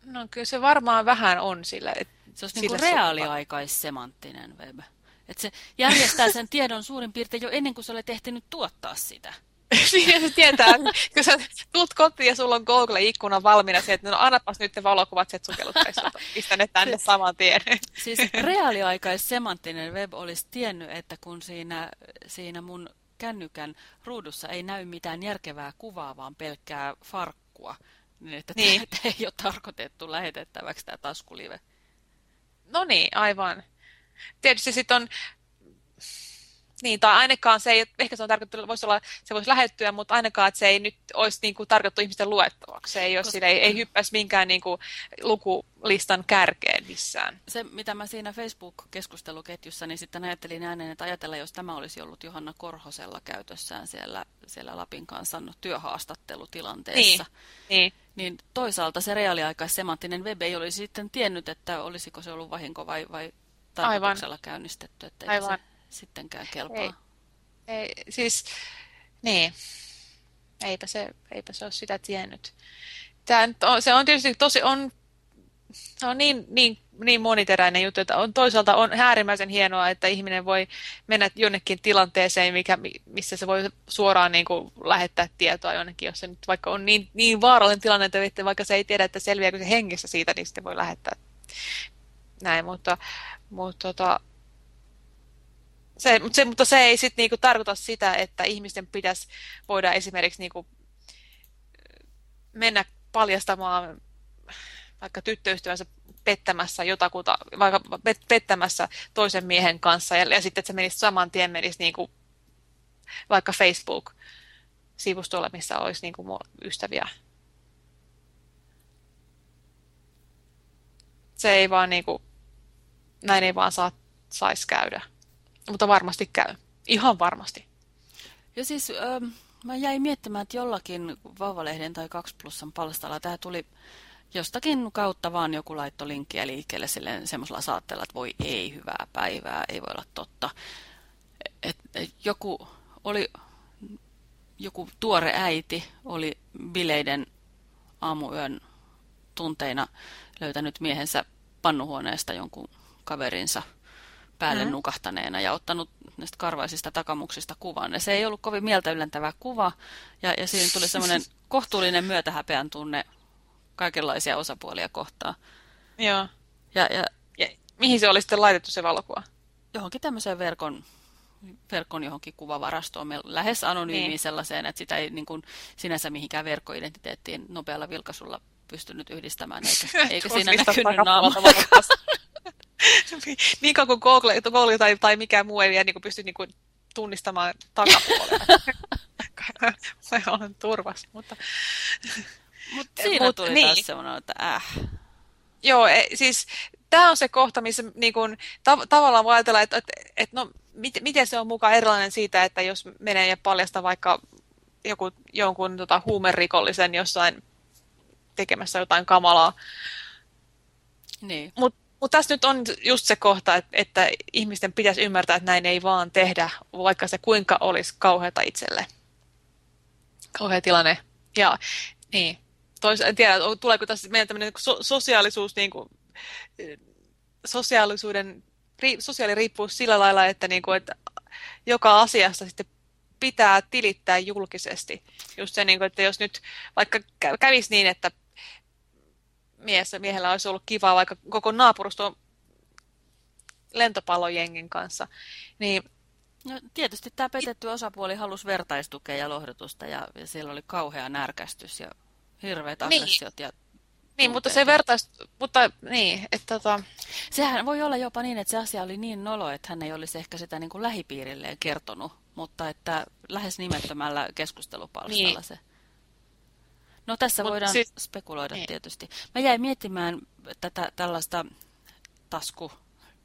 No kyllä se varmaan vähän on sillä. Et, se olisi niin reaaliaikais-semanttinen web. Että se järjestää sen tiedon suurin piirtein jo ennen kuin se olet ehtinyt tuottaa sitä. Niin se tietää, kun sä tulet kotiin ja sulla on Google-ikkuna valmiina se, että no annapas nyt ne valokuvat sieltä sukellusreissulta, pistä ne tänne siis, saman tien. Siis reaaliaikais semanttinen web olisi tiennyt, että kun siinä, siinä mun kännykän ruudussa ei näy mitään järkevää kuvaa, vaan pelkkää farkkua, niin että niin. tämä ei ole tarkoitettu lähetettäväksi tämä taskulive. No niin, aivan. Tietysti sitten on niin, tai ainakaan se ei, ehkä se on tarkoittu, voisi olla, se voisi lähettyä, mutta ainakaan, että se ei nyt olisi niin kuin, tarkoittu ihmisten luettavaksi. Se ei, ole, Koska... ei, ei hyppäisi minkään niin kuin, lukulistan kärkeen missään. Se, mitä mä siinä Facebook-keskusteluketjussa, niin sitten ajattelin ääneen, että ajatella, jos tämä olisi ollut Johanna Korhosella käytössään siellä, siellä Lapin kanssa työhaastattelutilanteessa. Niin, niin. Niin toisaalta se reaaliaikais semanttinen web ei olisi sitten tiennyt, että olisiko se ollut vahinko vai, vai tarkoituksella Aivan. käynnistetty. Että Aivan. Se sittenkään kelpaa. Ei, ei, siis, niin, eipä se, eipä se ole sitä tiennyt. Tämä on, se on tietysti tosi, on, on niin, niin, niin moniteräinen juttu, että on, toisaalta on äärimmäisen hienoa, että ihminen voi mennä jonnekin tilanteeseen, mikä, missä se voi suoraan niin kuin, lähettää tietoa jonnekin, jos se nyt vaikka on niin, niin vaarallinen tilanne, että vaikka se ei tiedä, että selviääkö se hengissä siitä, niin sitten voi lähettää. Näin, mutta, mutta tota, se, mutta, se, mutta se ei sit niinku tarkoita sitä, että ihmisten pitäisi voida esimerkiksi niinku mennä paljastamaan vaikka tyttöystävänsä pettämässä jotakuta, vaikka pettämässä toisen miehen kanssa ja, ja sitten että se menisi saman tien menisi niinku vaikka Facebook-sivustolle, missä olisi niinku ystäviä. Se ei vaan niinku, näin ei vaan saa, saisi käydä mutta varmasti käy. Ihan varmasti. Ja siis ähm, mä jäin miettimään, että jollakin Vauvalehden tai 2 plussan palstalla tämä tuli jostakin kautta vaan joku laitto linkkiä liikkeelle silleen semmoisella saatteella, että voi ei, hyvää päivää, ei voi olla totta. Et, et joku oli, joku tuore äiti oli bileiden aamuyön tunteina löytänyt miehensä pannuhuoneesta jonkun kaverinsa – päälle mm. nukahtaneena ja ottanut näistä karvaisista takamuksista kuvan. Ja se ei ollut kovin mieltä yllentävä kuva, ja, ja siinä tuli semmoinen kohtuullinen myötähäpeän tunne kaikenlaisia osapuolia kohtaan. Joo. Ja, ja, ja mihin se oli sitten laitettu se valokuva? Johonkin tämmöiseen verkon, verkon johonkin kuvavarastoon, lähes anonyymiin niin. sellaiseen, että sitä ei niin kuin, sinänsä mihinkään verkkoidentiteettiin nopealla vilkaisulla pystynyt yhdistämään, eikä, eikä siinä näkynyt naama. niin kauan kuin Google, Google tai, tai mikään muu ei vielä niin pysty niin kuin, tunnistamaan takapuolella. Mä olen turvassa, mutta... Mut siinä Mut, tuli niin. taas semmoinen, että äh. Joo, e, siis tämä on se kohta, missä niin kun, tav tavallaan voi ajatella, että, että, että no, mit, miten se on mukaan erilainen siitä, että jos menee ja paljastaa vaikka joku, jonkun tota, huumerikollisen jossain tekemässä jotain kamalaa. Niin. Mutta mut tässä nyt on just se kohta, että, että ihmisten pitäisi ymmärtää, että näin ei vaan tehdä, vaikka se kuinka olisi kauheata itselle. Kauhea tilanne. Ja niin, Tois, en tiedä, tuleeko tässä meidän tämmöinen so, sosiaalisuus, niin kuin, sosiaalisuuden, ri, sosiaaliriippuus sillä lailla, että, niin kuin, että joka asiasta sitten pitää tilittää julkisesti. Just se, niin kuin, että jos nyt vaikka kävisi niin, että mies, miehellä olisi ollut kivaa vaikka koko naapurusto lentopallojengin kanssa, niin No, tietysti tämä petetty osapuoli halusi vertaistukea ja lohdutusta ja, ja siellä oli kauhea närkästys ja hirveät niin. aggressiot niin. ja niin, mutta se vertais, mutta niin, että tota... Sehän voi olla jopa niin, että se asia oli niin nolo, että hän ei olisi ehkä sitä niin kuin lähipiirilleen kertonut, mutta että lähes nimettömällä keskustelupalstalla niin. se. No tässä Mut voidaan siis... spekuloida niin. tietysti. Mä jäin miettimään tätä tällaista tasku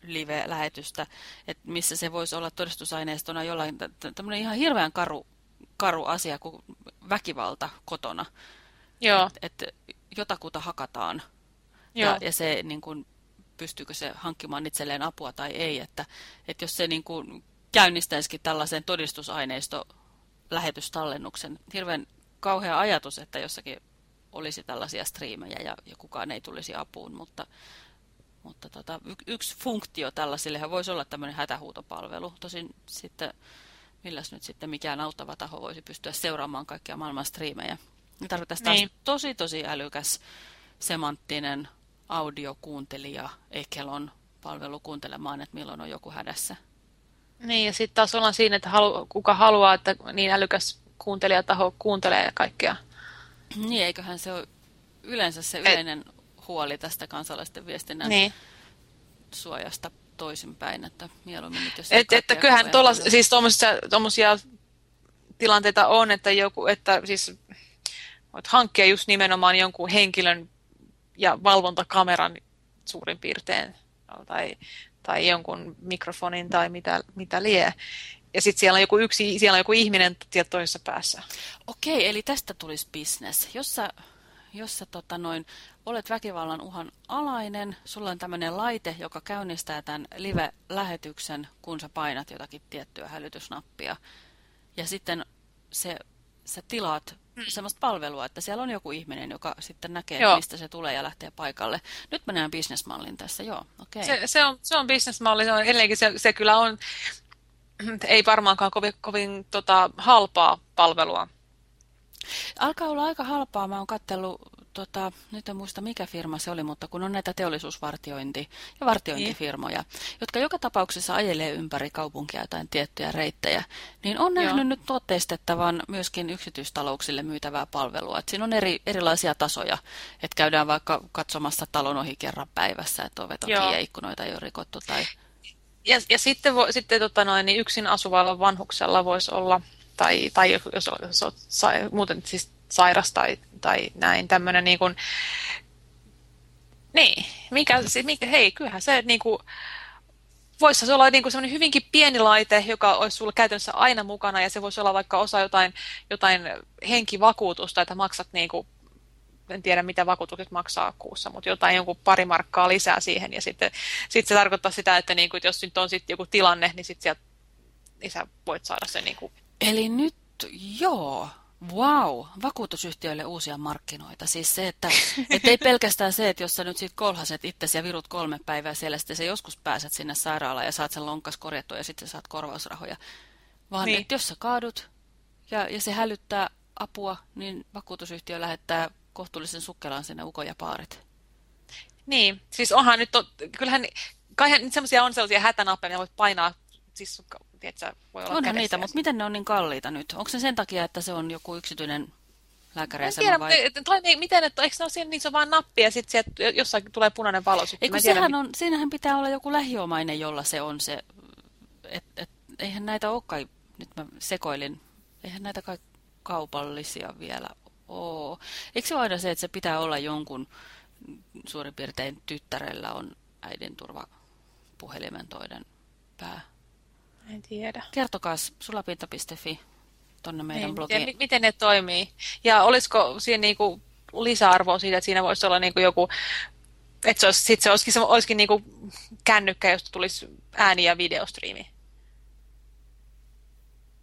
live-lähetystä, että missä se voisi olla todistusaineistona jollain, tämmöinen ihan hirveän karu, karu asia kuin väkivalta kotona. Joo. Että et jotakuta hakataan Joo. Ja, ja se niin kuin, pystyykö se hankkimaan itselleen apua tai ei. Että, että jos se niin kuin, käynnistäisikin tällaisen todistusaineisto lähetystallennuksen, hirveän kauhea ajatus, että jossakin olisi tällaisia striimejä ja, ja kukaan ei tulisi apuun, mutta, mutta tota, yksi funktio tällaisillehän voisi olla tämmöinen hätähuutopalvelu. Tosin sitten, milläs nyt sitten mikään auttava taho voisi pystyä seuraamaan kaikkia maailman striimejä. Tarvittaisiin niin. tosi tosi älykäs semanttinen audiokuuntelija Ekelon palvelu kuuntelemaan, että milloin on joku hädässä. Niin, ja sitten taas ollaan siinä, että halu, kuka haluaa, että niin älykäs kuuntelijataho kuuntelee kaikkea. Niin, eiköhän se ole yleensä se yleinen Et, huoli tästä kansalaisten viestinnän niin. suojasta toisinpäin, että mieluummin nyt jos... Et, että kyllähän tuolla, siis tuommoisia tilanteita on, että joku, että siis voit hankkia just nimenomaan jonkun henkilön ja valvontakameran suurin piirtein tai, tai jonkun mikrofonin tai mitä, mitä lie. Ja sitten siellä joku yksi, siellä on joku ihminen toisessa päässä. Okei, eli tästä tulisi business. Jos sä, jos sä tota noin, olet väkivallan uhan alainen, sulla on tämmöinen laite, joka käynnistää tämän live-lähetyksen, kun sä painat jotakin tiettyä hälytysnappia. Ja sitten se, sä tilaat. Semmoista palvelua, että siellä on joku ihminen, joka sitten näkee, joo. mistä se tulee ja lähtee paikalle. Nyt mä näen bisnesmallin tässä, joo, okei. Okay. Se, se, on, se on bisnesmalli, se on, edelleenkin se, se kyllä on, ei varmaankaan kovin, kovin tota, halpaa palvelua. Alkaa olla aika halpaa. Mä oon kattellut tota, nyt en muista mikä firma se oli, mutta kun on näitä teollisuusvartiointi- ja vartiointifirmoja, niin. jotka joka tapauksessa ajelee ympäri kaupunkia jotain tiettyjä reittejä, niin on nähnyt Joo. nyt tuotteistettavan myöskin yksityistalouksille myytävää palvelua. Et siinä on eri, erilaisia tasoja, että käydään vaikka katsomassa talon ohi kerran päivässä, että ovet on ja ikkunoita ei ole rikottu. Tai... Ja, ja sitten, vo, sitten tota noin, niin yksin asuvalla vanhuksella voisi olla, tai, tai jos, jos, jos on, muuten siis sairas tai, tai näin, tämmöinen niin kuin, niin, mikä, mikä, hei, kyllähän se niin kuin, voisi se olla niin kuin semmoinen hyvinkin pieni laite, joka olisi sulla käytännössä aina mukana, ja se voisi olla vaikka osa jotain, jotain henkivakuutusta, että maksat niin kuin, en tiedä mitä vakuutukset maksaa kuussa, mutta jotain jonkun pari markkaa lisää siihen, ja sitten sit se tarkoittaa sitä, että niin kuin, jos nyt on sitten joku tilanne, niin sitten sieltä niin sä voit saada sen niin kuin... Eli nyt, joo, Wow, vakuutusyhtiöille uusia markkinoita. Siis se, että et ei pelkästään se, että jos sä nyt siitä kolhaset itsesi ja virut kolme päivää siellä, sitten sä joskus pääset sinne sairaalaan ja saat sen lonkas korjattua ja sitten saat korvausrahoja. Vaan niin. että jos sä kaadut ja, ja se hälyttää apua, niin vakuutusyhtiö lähettää kohtuullisen sukkelaan sinne uko ja paarit. Niin, siis onhan nyt, to, kyllähän, kaihan semmoisia on sellaisia hätänappeja, mitä voit painaa siis tiedätkö, voi olla Onhan niitä, mutta miten ne on niin kalliita nyt? Onko se sen takia, että se on joku yksityinen vai? Tiedä, toimii, miten, että eikö se ole siinä, niin se on vain nappi ja sitten sieltä jossain tulee punainen valo. Ei, kun sehän tiedä, on, siinähän pitää olla joku lähiomainen, jolla se on se, et, et, eihän näitä ole kai nyt mä sekoilin. Eihän näitä kaikki kaupallisia vielä ole. Eikö se ole aina se, että se pitää olla jonkun suurin piirtein tyttärellä on äidinturva puhelimen toinen pää? En tiedä. Kertokaa sulapinta.fi tuonne meidän niin, blogiin. Miten, miten ne toimii? Ja olisiko siinä niinku lisäarvoa siitä, että siinä voisi olla niinku joku, että se, olisi, sit se olisikin, se olisikin niinku kännykkä, josta tulisi ääni- ja videostriimi?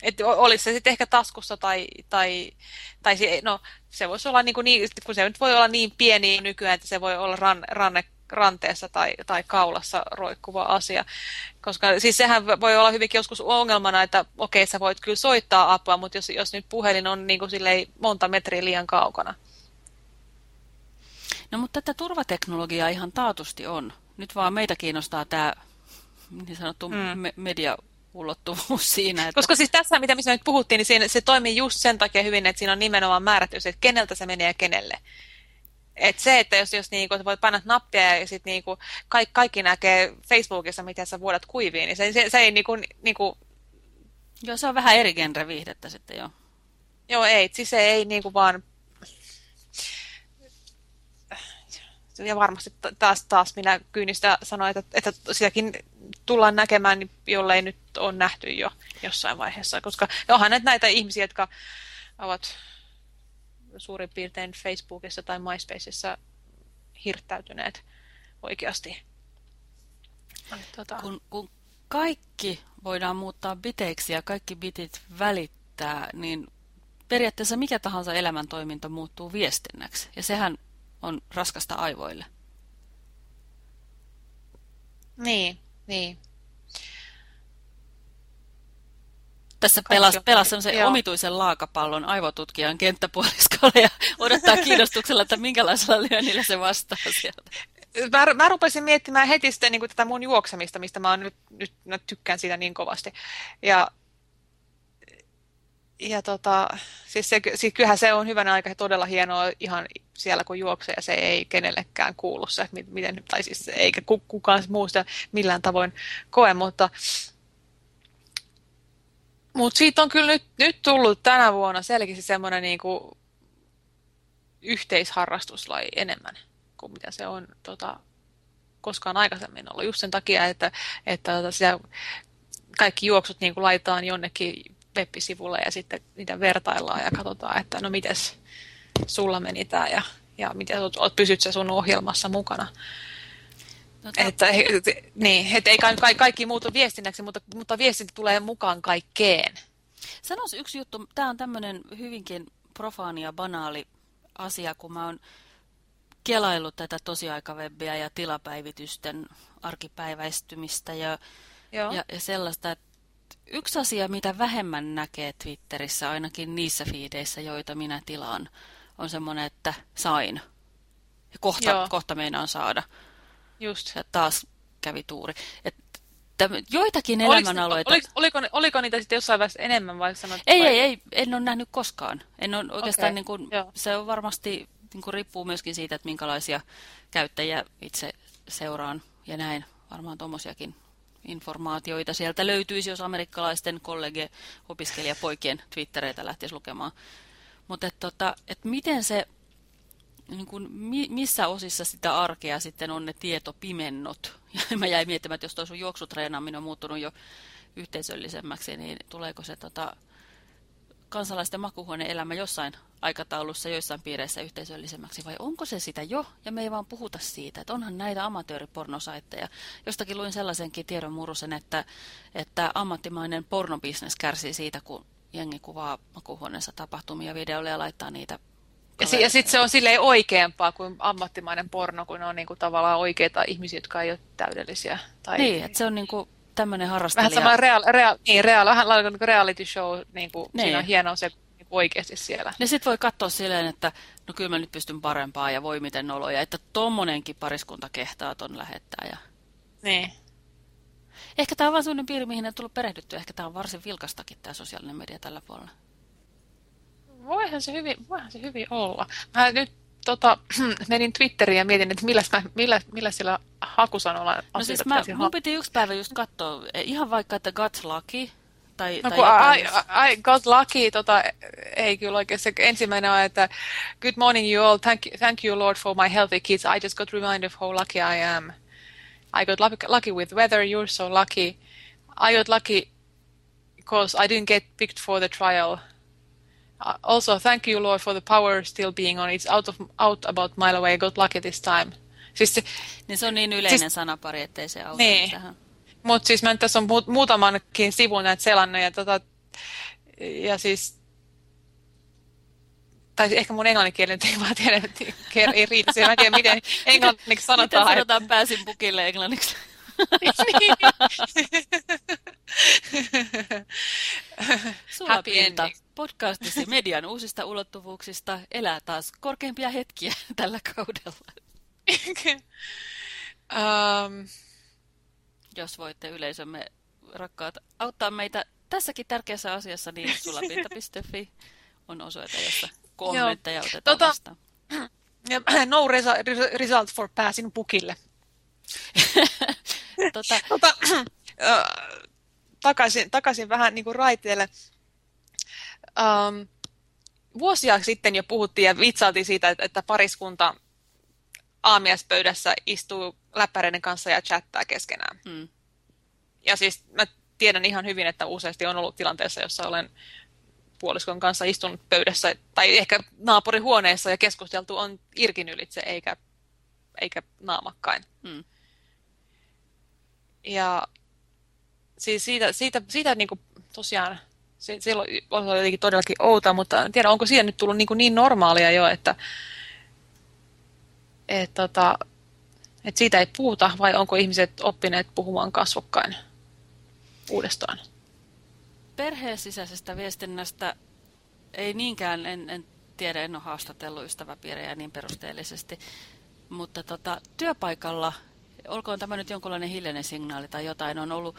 Että olisi se sitten ehkä taskussa tai, tai, tai se, no, se voisi olla niin, kuin niin, kun se nyt voi olla niin pieni nykyään, että se voi olla ran, ranne, ranteessa tai, tai kaulassa roikkuva asia. Koska siis sehän voi olla hyvinkin joskus ongelmana, että okei, sä voit kyllä soittaa apua, mutta jos, jos nyt puhelin on niin kuin monta metriä liian kaukana. No mutta tätä turvateknologiaa ihan taatusti on. Nyt vaan meitä kiinnostaa tämä niin sanottu mm. me media ulottuvuus siinä. Että... Koska siis tässä, mitä missä nyt puhuttiin, niin siinä, se toimii just sen takia hyvin, että siinä on nimenomaan määrätty että keneltä se menee ja kenelle. Et se, että jos, jos niinku, voit painat nappia ja sit niinku, kaikki, kaikki näkee Facebookissa, miten sä vuodat kuiviin, niin se, se, se ei niinku, niinku... Joo, se on vähän eri genre viihdettä sitten jo. Joo, ei. Siis se ei niinku vaan ja varmasti taas, taas minä kyynistä sanoin, että, että sitäkin tullaan näkemään, niin jollei nyt on nähty jo jossain vaiheessa, koska onhan näitä ihmisiä, jotka ovat suurin piirtein Facebookissa tai MySpaceissa hirttäytyneet oikeasti. Tota... Kun, kun kaikki voidaan muuttaa biteiksi ja kaikki bitit välittää, niin periaatteessa mikä tahansa elämäntoiminta muuttuu viestinnäksi. Ja sehän on raskasta aivoille. Niin, niin. Tässä pelasi, pelasi sellaisen omituisen laakapallon aivotutkijan kenttäpuoliskolle ja odottaa kiinnostuksella, että minkälaisella lyönnillä se vastaa sieltä. Mä, mä rupesin miettimään heti sitten niin kuin tätä mun juoksemista, mistä mä nyt, nyt, nyt tykkään siitä niin kovasti. Ja ja tota, siis, se, siis kyllähän se on hyvänä aika todella hienoa ihan siellä kun juoksee ja se ei kenellekään kuulu se, miten, tai siis eikä kukaan muusta millään tavoin koe, mutta mutta siitä on kyllä nyt, nyt tullut tänä vuonna selkeästi semmoinen niin kuin yhteisharrastuslaji enemmän kuin mitä se on tota, koskaan aikaisemmin ollut. Just sen takia, että, että tota, kaikki juoksut niin kuin laitetaan jonnekin web-sivulle ja sitten niitä vertaillaan ja katsotaan, että no mites sulla meni tämä ja, ja miten oot, pysyt sä sun ohjelmassa mukana. No, että, niin, että ei kaikki, kaikki muutu viestinnäksi, mutta, mutta viestintä tulee mukaan kaikkeen. Sanois yksi juttu, tämä on tämmöinen hyvinkin profaani ja banaali asia, kun mä oon kelaillut tätä tosiaikawebbiä ja tilapäivitysten arkipäiväistymistä ja, ja, ja sellaista, että yksi asia, mitä vähemmän näkee Twitterissä, ainakin niissä fiideissä, joita minä tilaan, on semmoinen, että sain. Ja kohta, kohta meinaan saada. Just. Ja taas kävi tuuri. Et täm, joitakin elämänaloita... Oliko, oliko, oliko niitä sitten jossain vaiheessa enemmän vai sanoit? Ei, vai... ei, ei, en ole nähnyt koskaan. En ole oikeastaan, okay. niin kuin, se on varmasti niin kuin riippuu myöskin siitä, että minkälaisia käyttäjiä itse seuraan ja näin. Varmaan tuommoisiakin informaatioita sieltä löytyisi, jos amerikkalaisten kollege-opiskelijapoikien twittereitä lähtisi lukemaan. Mutta et, tota, et miten se, niin mi, missä osissa sitä arkea sitten on ne tietopimennot? Ja mä jäin miettimään, että jos tuo sun juoksutreenaaminen on muuttunut jo yhteisöllisemmäksi, niin tuleeko se tota, kansalaisten makuhuone-elämä jossain aikataulussa joissain piireissä yhteisöllisemmäksi, vai onko se sitä jo, ja me ei vaan puhuta siitä, että onhan näitä amatööripornosaitteja. Jostakin luin sellaisenkin tiedon murusen, että, että ammattimainen pornobisnes kärsii siitä, kun jengi kuvaa makuuhuoneessa tapahtumia videolle ja laittaa niitä ja, ja sitten se on silleen oikeampaa kuin ammattimainen porno, kun ne on niinku tavallaan oikeita ihmisiä, jotka ei ole täydellisiä. Tai... Niin, että se on niinku tämmöinen harrastelija. Vähän sama real, real, niin, real, vähän niin kuin reality show, niin kuin, niin. siinä on hienoa se niin oikeasti siellä. Ja sitten voi katsoa silleen, että no kyllä mä nyt pystyn parempaa ja voi miten noloja, että tommonenkin pariskunta kehtaa ton lähettää. Ja... Niin. Ehkä tämä on vaan sellainen piiri, mihin on tullut perehdyttyä. Ehkä tämä on varsin vilkastakin tämä sosiaalinen media tällä puolella. Voihan se hyvin, voihan se hyvin olla. Mä nyt tota, menin Twitteriin ja mietin, että millä, millä, millä sillä hakusanolla No siis mä, mun piti yksi päivä just katsoa, ihan vaikka, että Guts Lucky, Tai, no, tai I, I, got lucky, tota, ei kyllä oikeasti. Ensimmäinen on, että good morning you all, thank, thank you Lord for my healthy kids. I just got reminded of how lucky I am. I got lucky with weather, you're so lucky. I got lucky because I didn't get picked for the trial. Uh, also, thank you Lord for the power still being on. It's out, of, out about mile away. I got lucky this time. Siis se, niin se on niin yleinen siis, sanapari, ettei se auta niin. tähän. Mutta siis mä tässä on muutamankin sivun näitä selannut ja, tota, ja siis tai ehkä mun englanninkielinen ei vaan tiedä, että ei riitä. Mä en tiedä, miten englanniksi sanotaan. Miten sanotaan pääsin pukille englanniksi? Sulapinta, podcastisi median uusista ulottuvuuksista elää taas korkeimpia hetkiä tällä kaudella. um, Jos voitte yleisömme rakkaat auttaa meitä tässäkin tärkeässä asiassa, niin sulapinta.fi on osoite, jossa kommentteja otetaan tota, vastaan. No result for passing pukille. tota, tota, takaisin, takaisin vähän niin kuin raiteelle. Um, vuosia sitten jo puhuttiin ja vitsailtiin siitä, että, että pariskunta aamiaspöydässä istuu läppäreiden kanssa ja chattaa keskenään. Hmm. Ja siis mä tiedän ihan hyvin, että useasti on ollut tilanteessa, jossa olen puoliskon kanssa istunut pöydässä tai ehkä naapurihuoneessa ja keskusteltu on irkin ylitse eikä, eikä naamakkain. Hmm. Ja siis siitä, siitä, siitä niin kuin tosiaan, se, silloin oli jotenkin todellakin outa, mutta en tiedä, onko siitä nyt tullut niin, kuin niin normaalia jo, että, et, tota, et siitä ei puhuta, vai onko ihmiset oppineet puhumaan kasvokkain uudestaan? Perheen sisäisestä viestinnästä ei niinkään, en, en tiedä, en ole haastatellut ystäväpiirejä niin perusteellisesti, mutta tota, työpaikalla olkoon tämä nyt jonkunlainen hiljainen signaali tai jotain, on ollut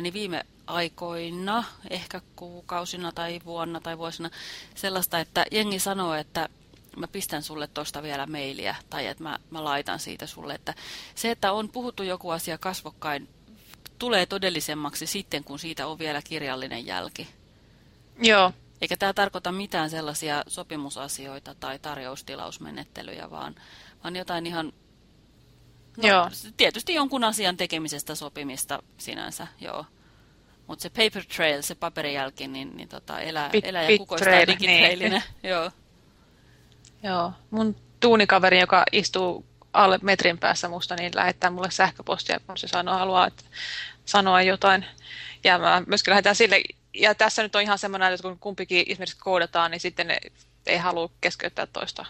niin viime aikoina, ehkä kuukausina tai vuonna tai vuosina, sellaista, että jengi sanoo, että mä pistän sulle tuosta vielä mailia tai että mä, mä laitan siitä sulle. Että se, että on puhuttu joku asia kasvokkain, tulee todellisemmaksi sitten, kun siitä on vielä kirjallinen jälki. Joo. Eikä tämä tarkoita mitään sellaisia sopimusasioita tai tarjoustilausmenettelyjä, vaan, vaan jotain ihan No, joo. Tietysti jonkun asian tekemisestä sopimista sinänsä, joo. Mutta se paper trail, se paperijälki, niin, niin tota, elää, bit, elää ja kukoistaa digitrailinä. Niin. joo. joo. Mun tuunikaveri, joka istuu alle metrin päässä musta, niin lähettää mulle sähköpostia, kun se sanoo, haluaa että sanoa jotain. Ja mä myöskin lähetän sille, ja tässä nyt on ihan semmoinen, että kun kumpikin esimerkiksi koodataan, niin sitten ne ei halua keskeyttää toista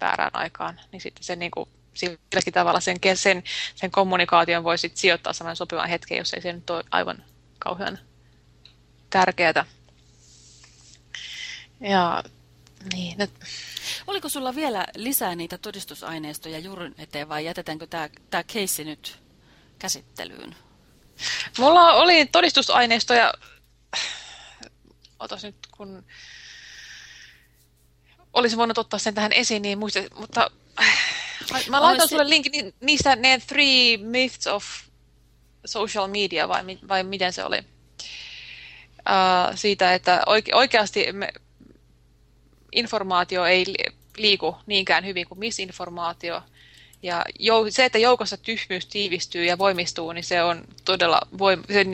väärään aikaan, niin sitten se niin kuin silläkin tavalla sen, sen, sen kommunikaation voi sit sijoittaa saman sopivan hetken, jos ei se nyt ole aivan kauhean tärkeää. Ja niin, nyt... Oliko sulla vielä lisää niitä todistusaineistoja juuri eteen vai jätetäänkö tämä, tämä keissi nyt käsittelyyn? Mulla oli todistusaineistoja, otas nyt kun olisin voinut ottaa sen tähän esiin, niin muista, mutta Mä laitan sulle linkin niistä ne three myths of social media, vai, vai miten se oli? Uh, siitä, että oike oikeasti me, informaatio ei liiku niinkään hyvin kuin misinformaatio. Ja jou, se, että joukossa tyhmyys tiivistyy ja voimistuu, niin se on todella voim, se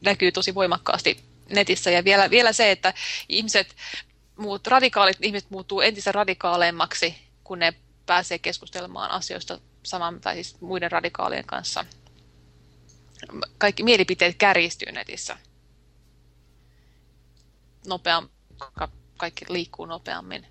näkyy tosi voimakkaasti netissä. Ja vielä, vielä se, että ihmiset, muut radikaalit ihmiset muuttuu entistä radikaaleimmaksi, kun ne pääsee keskustelemaan asioista saman tai siis muiden radikaalien kanssa. Kaikki mielipiteet kärjistyy netissä. Nopeam, kaikki liikkuu nopeammin.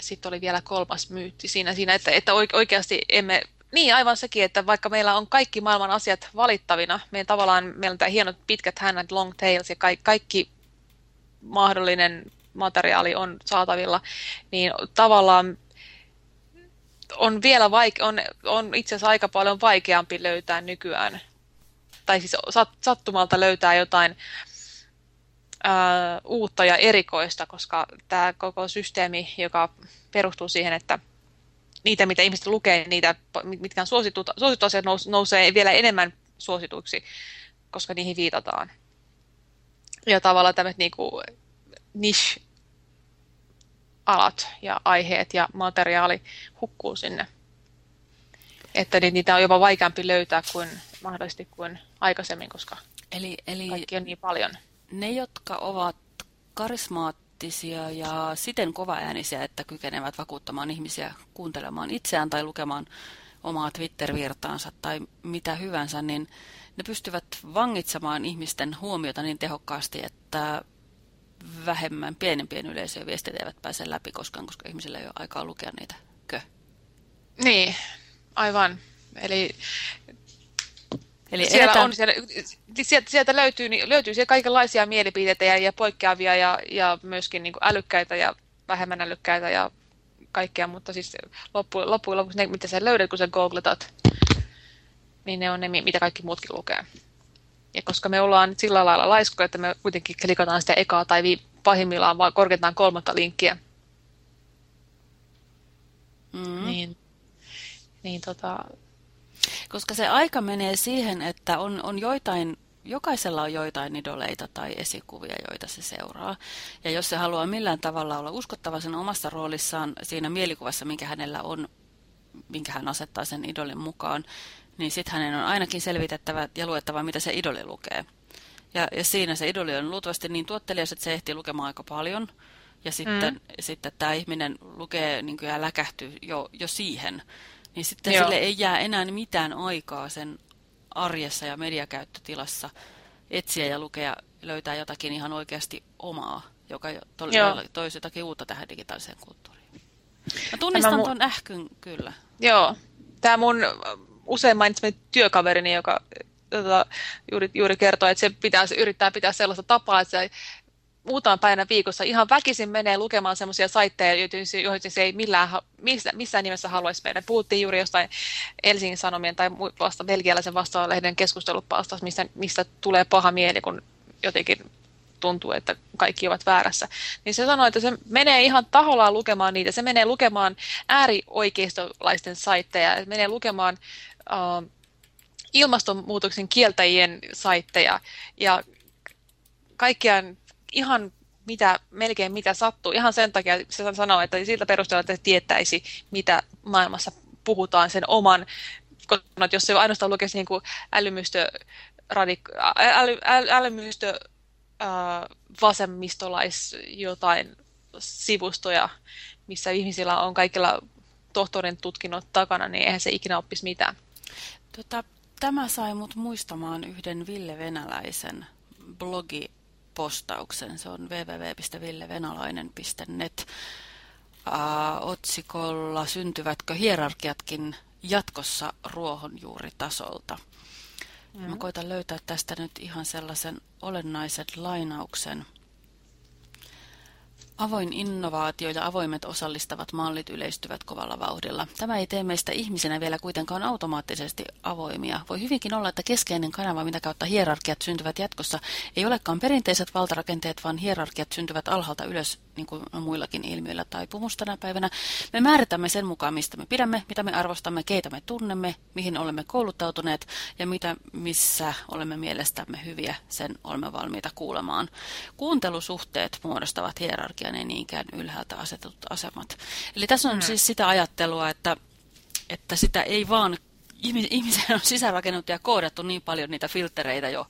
Sitten oli vielä kolmas myytti siinä, siinä että, että oikeasti emme niin, aivan sekin, että vaikka meillä on kaikki maailman asiat valittavina, meidän tavallaan, meillä on tämä hienot pitkät hännät, long tails ja kaikki, kaikki mahdollinen materiaali on saatavilla, niin tavallaan on vielä vaike- on, on itse asiassa aika paljon vaikeampi löytää nykyään, tai siis sattumalta löytää jotain ää, uutta ja erikoista, koska tämä koko systeemi, joka perustuu siihen, että niitä, mitä ihmiset lukee, niitä, mitkä on suositut, suositut asiat nousee vielä enemmän suosituiksi koska niihin viitataan. Ja tavallaan tämmöiset niin alat ja aiheet ja materiaali hukkuu sinne. Että niitä on jopa vaikeampi löytää kuin mahdollisesti kuin aikaisemmin, koska eli, eli kaikki on niin paljon. Ne, jotka ovat karismaattisia ja siten kovaäänisiä, että kykenevät vakuuttamaan ihmisiä kuuntelemaan itseään tai lukemaan omaa Twitter-virtaansa tai mitä hyvänsä, niin ne pystyvät vangitsemaan ihmisten huomiota niin tehokkaasti, että vähemmän pienempien yleisöjen viestit eivät pääse läpi koskaan, koska ihmisillä ei ole aikaa lukea niitä. Kö? Niin, aivan. Eli, Eli siellä edetään... on, siellä, sieltä, sieltä löytyy, niin, löytyy siellä kaikenlaisia mielipiteitä ja, ja poikkeavia ja, ja myöskin niin kuin älykkäitä ja vähemmän älykkäitä ja kaikkea, mutta siis loppujen loppu, lopuksi ne, mitä sä löydät, kun sä googletat, niin ne on ne, mitä kaikki muutkin lukee. Ja koska me ollaan sillä lailla laiskoja, että me kuitenkin klikataan sitä ekaa tai vi- pahimmillaan vaan korkeintaan kolmatta linkkiä, mm. niin, niin tota... Koska se aika menee siihen, että on, on joitain jokaisella on joitain idoleita tai esikuvia, joita se seuraa. Ja jos se haluaa millään tavalla olla uskottava sen omassa roolissaan siinä mielikuvassa, minkä hänellä on, minkä hän asettaa sen idolin mukaan, niin sitten hänen on ainakin selvitettävä ja luettava, mitä se idoli lukee. Ja, ja siinä se idoli on luultavasti niin tuottelias, että se ehtii lukemaan aika paljon. Ja sitten, mm. sitten tämä ihminen lukee niin ja läkähtyy jo, jo siihen. Niin sitten Joo. sille ei jää enää mitään aikaa sen arjessa ja mediakäyttötilassa etsiä ja lukea, löytää jotakin ihan oikeasti omaa, joka toisi jotakin uutta tähän digitaaliseen kulttuuriin. Mä tunnistan mun... tuon ähkyn kyllä. Joo. Tämä mun usein mainitsemani työkaverini, joka tota, juuri, juuri kertoi, että se pitää, yrittää pitää sellaista tapaa, että se muutaman päivänä viikossa ihan väkisin menee lukemaan semmoisia saitteja, joihin se ei millään, missä, missään nimessä haluaisi mennä. Puhuttiin juuri jostain Helsingin Sanomien tai vasta belgialaisen vastaavalehden keskustelupalstasta, mistä, mistä tulee paha mieli, kun jotenkin tuntuu, että kaikki ovat väärässä. Niin se sanoi, että se menee ihan tahollaan lukemaan niitä. Se menee lukemaan äärioikeistolaisten saitteja, se menee lukemaan uh, ilmastonmuutoksen kieltäjien saitteja ja kaikkiaan ihan mitä, melkein mitä sattuu. Ihan sen takia se sanoo, että siltä perusteella, että tietäisi, mitä maailmassa puhutaan sen oman, koska jos se ainoastaan lukisi niin kuin älymystö, radik, äly, äly, älymystö ää, vasemmistolais jotain sivustoja, missä ihmisillä on kaikilla tohtorin tutkinnot takana, niin eihän se ikinä oppisi mitään. Tota, tämä sai mut muistamaan yhden Ville Venäläisen blogi postauksen. Se on www.villevenalainen.net uh, otsikolla Syntyvätkö hierarkiatkin jatkossa ruohonjuuritasolta? Mm. Mä koitan löytää tästä nyt ihan sellaisen olennaisen lainauksen. Avoin innovaatio ja avoimet osallistavat mallit yleistyvät kovalla vauhdilla. Tämä ei tee meistä ihmisenä vielä kuitenkaan automaattisesti avoimia. Voi hyvinkin olla, että keskeinen kanava, mitä kautta hierarkiat syntyvät jatkossa, ei olekaan perinteiset valtarakenteet, vaan hierarkiat syntyvät alhaalta ylös niin kuin muillakin ilmiöillä taipumusta tänä päivänä. Me määritämme sen mukaan, mistä me pidämme, mitä me arvostamme, keitä me tunnemme, mihin olemme kouluttautuneet ja mitä, missä olemme mielestämme hyviä, sen olemme valmiita kuulemaan. Kuuntelusuhteet muodostavat hierarkian ja niinkään ylhäältä asetut asemat. Eli tässä on hmm. siis sitä ajattelua, että, että sitä ei vaan, ihmisen on sisäänrakennettu ja koodattu niin paljon niitä filtereitä jo,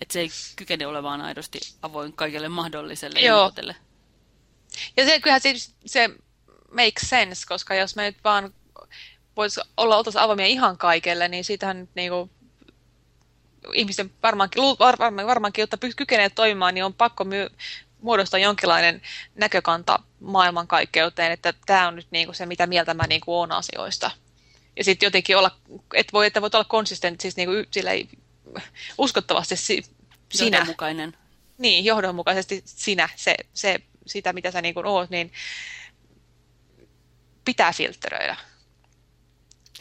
että se ei kykene olemaan aidosti avoin kaikille mahdolliselle Joo. inputille. Ja se, kyllähän se, se makes sense, koska jos me nyt vaan voisi olla oltaisiin avoimia ihan kaikelle, niin siitähän niinku, ihmisten varmaankin, varmaankin, varmaankin, jotta kykenee toimimaan, niin on pakko my, muodostaa jonkinlainen näkökanta maailmankaikkeuteen, että tämä on nyt niinku se, mitä mieltä mä niinku olen asioista. Ja sitten jotenkin olla, että voi, että voit olla konsistent, siis niinku, sillä ei, uskottavasti si, sinä. Johdonmukainen. Niin, johdonmukaisesti sinä, se, se sitä, mitä sä niin kuin oot, niin pitää filtteröidä.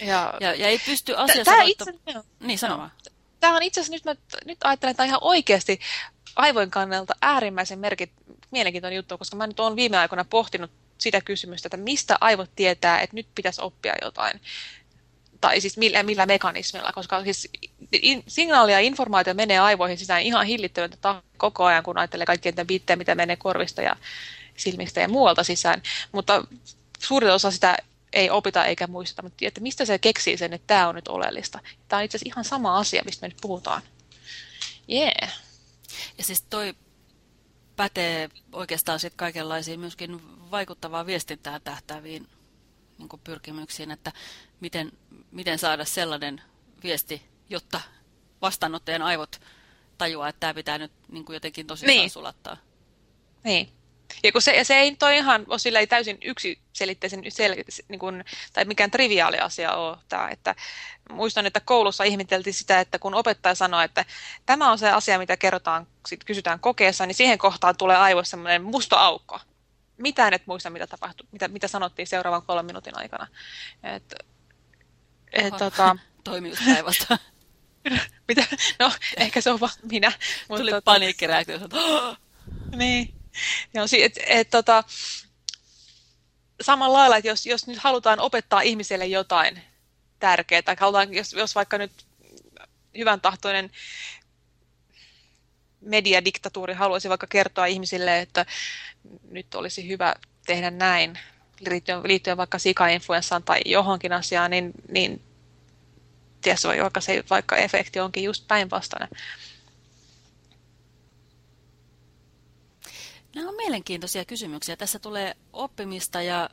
Ja, ja, ja ei pysty asiassa... Tämä itse, niin, sano vaan. Tämä on itse asiassa, nyt, mä, nyt ajattelen, että ihan oikeasti aivojen kannalta äärimmäisen merkit, mielenkiintoinen juttu, koska mä nyt olen viime aikoina pohtinut sitä kysymystä, että mistä aivot tietää, että nyt pitäisi oppia jotain. tai siis millä, millä mekanismilla, koska siis in, signaali ja informaatio menee aivoihin sisään ihan hillittömältä koko ajan, kun ajattelee kaikkia niitä bittejä, mitä menee korvista ja silmistä ja muualta sisään. Mutta suurin osa sitä ei opita eikä muista, mutta että mistä se keksii sen, että tämä on nyt oleellista. Tämä on itse asiassa ihan sama asia, mistä me nyt puhutaan. Yeah. Ja siis toi pätee oikeastaan sitten kaikenlaisiin myöskin vaikuttavaa viestintään tähtäviin niin pyrkimyksiin, että miten, miten saada sellainen viesti, jotta vastaanottajan aivot tajuaa, että tämä pitää nyt niin kuin jotenkin tosissaan niin. sulattaa. Niin. Ja kun se, ja se ei toi ihan ole sillä ei täysin yksiselitteisen sel, niin kuin, tai mikään triviaali asia ole tämä, että muistan, että koulussa ihmeteltiin sitä, että kun opettaja sanoi, että tämä on se asia, mitä kerrotaan, sit kysytään kokeessa, niin siihen kohtaan tulee aivoissa semmoinen musta aukko. Mitään et muista, mitä tapahtui, mitä, mitä sanottiin seuraavan kolmen minuutin aikana. Et, et, tota... Toimiuspäivästä. mitä? No, ehkä se on vaan minä. Mutta, Tuli tota... paniikkireaktio. niin. Joo, et, et, tota, samalla lailla, että jos, jos nyt halutaan opettaa ihmiselle jotain tärkeää, tai halutaan, jos, jos vaikka nyt hyvän tahtoinen mediadiktatuuri haluaisi vaikka kertoa ihmisille, että nyt olisi hyvä tehdä näin, liittyen, liittyen vaikka sikainfluenssaan tai johonkin asiaan, niin, niin ties vaikka, se, vaikka efekti onkin just päinvastainen. Nämä on mielenkiintoisia kysymyksiä. Tässä tulee oppimista ja,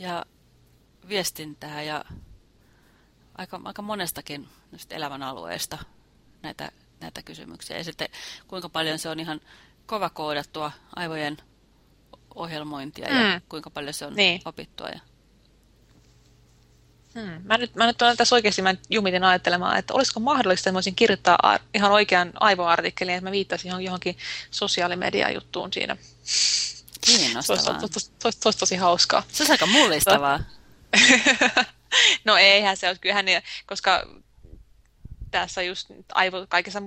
ja viestintää ja aika, aika monestakin elämän alueesta näitä, näitä kysymyksiä. Ja sitten kuinka paljon se on ihan kovakoodattua aivojen ohjelmointia mm. ja kuinka paljon se on niin. opittua. Ja... Hmm. Mä nyt, mä nyt olen tässä oikeasti mä jumitin ajattelemaan, että olisiko mahdollista, että mä voisin kirjoittaa ihan oikean aivoartikkelin, että mä viittasin johonkin sosiaalimediajuttuun siinä. Kiinnostavaa. Se olisi, se olisi tosi hauskaa. Se olisi aika mullistavaa. no eihän se ole, kyllähän, koska tässä just aivo, kaikessa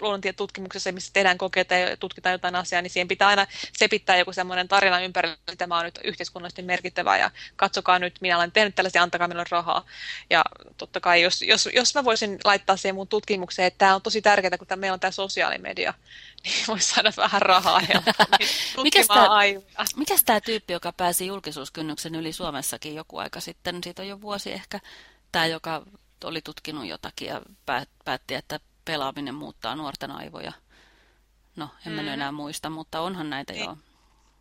luonnontietutkimuksessa, missä tehdään kokeita ja tutkitaan jotain asiaa, niin siihen pitää aina sepittää joku semmoinen tarina ympärillä, että tämä on nyt yhteiskunnallisesti merkittävää ja katsokaa nyt, minä olen tehnyt tällaisia, antakaa minulle rahaa. Ja totta kai, jos, jos, jos mä voisin laittaa siihen mun tutkimukseen, että tämä on tosi tärkeää, kun meillä on tämä sosiaalimedia, niin voisi saada vähän rahaa helpommin Mikäs tämä tyyppi, joka pääsi julkisuuskynnyksen yli Suomessakin joku aika sitten, siitä on jo vuosi ehkä, tämä, joka oli tutkinut jotakin ja päätti, että pelaaminen muuttaa nuorten aivoja. No, en mm. enää muista, mutta onhan näitä niin. jo.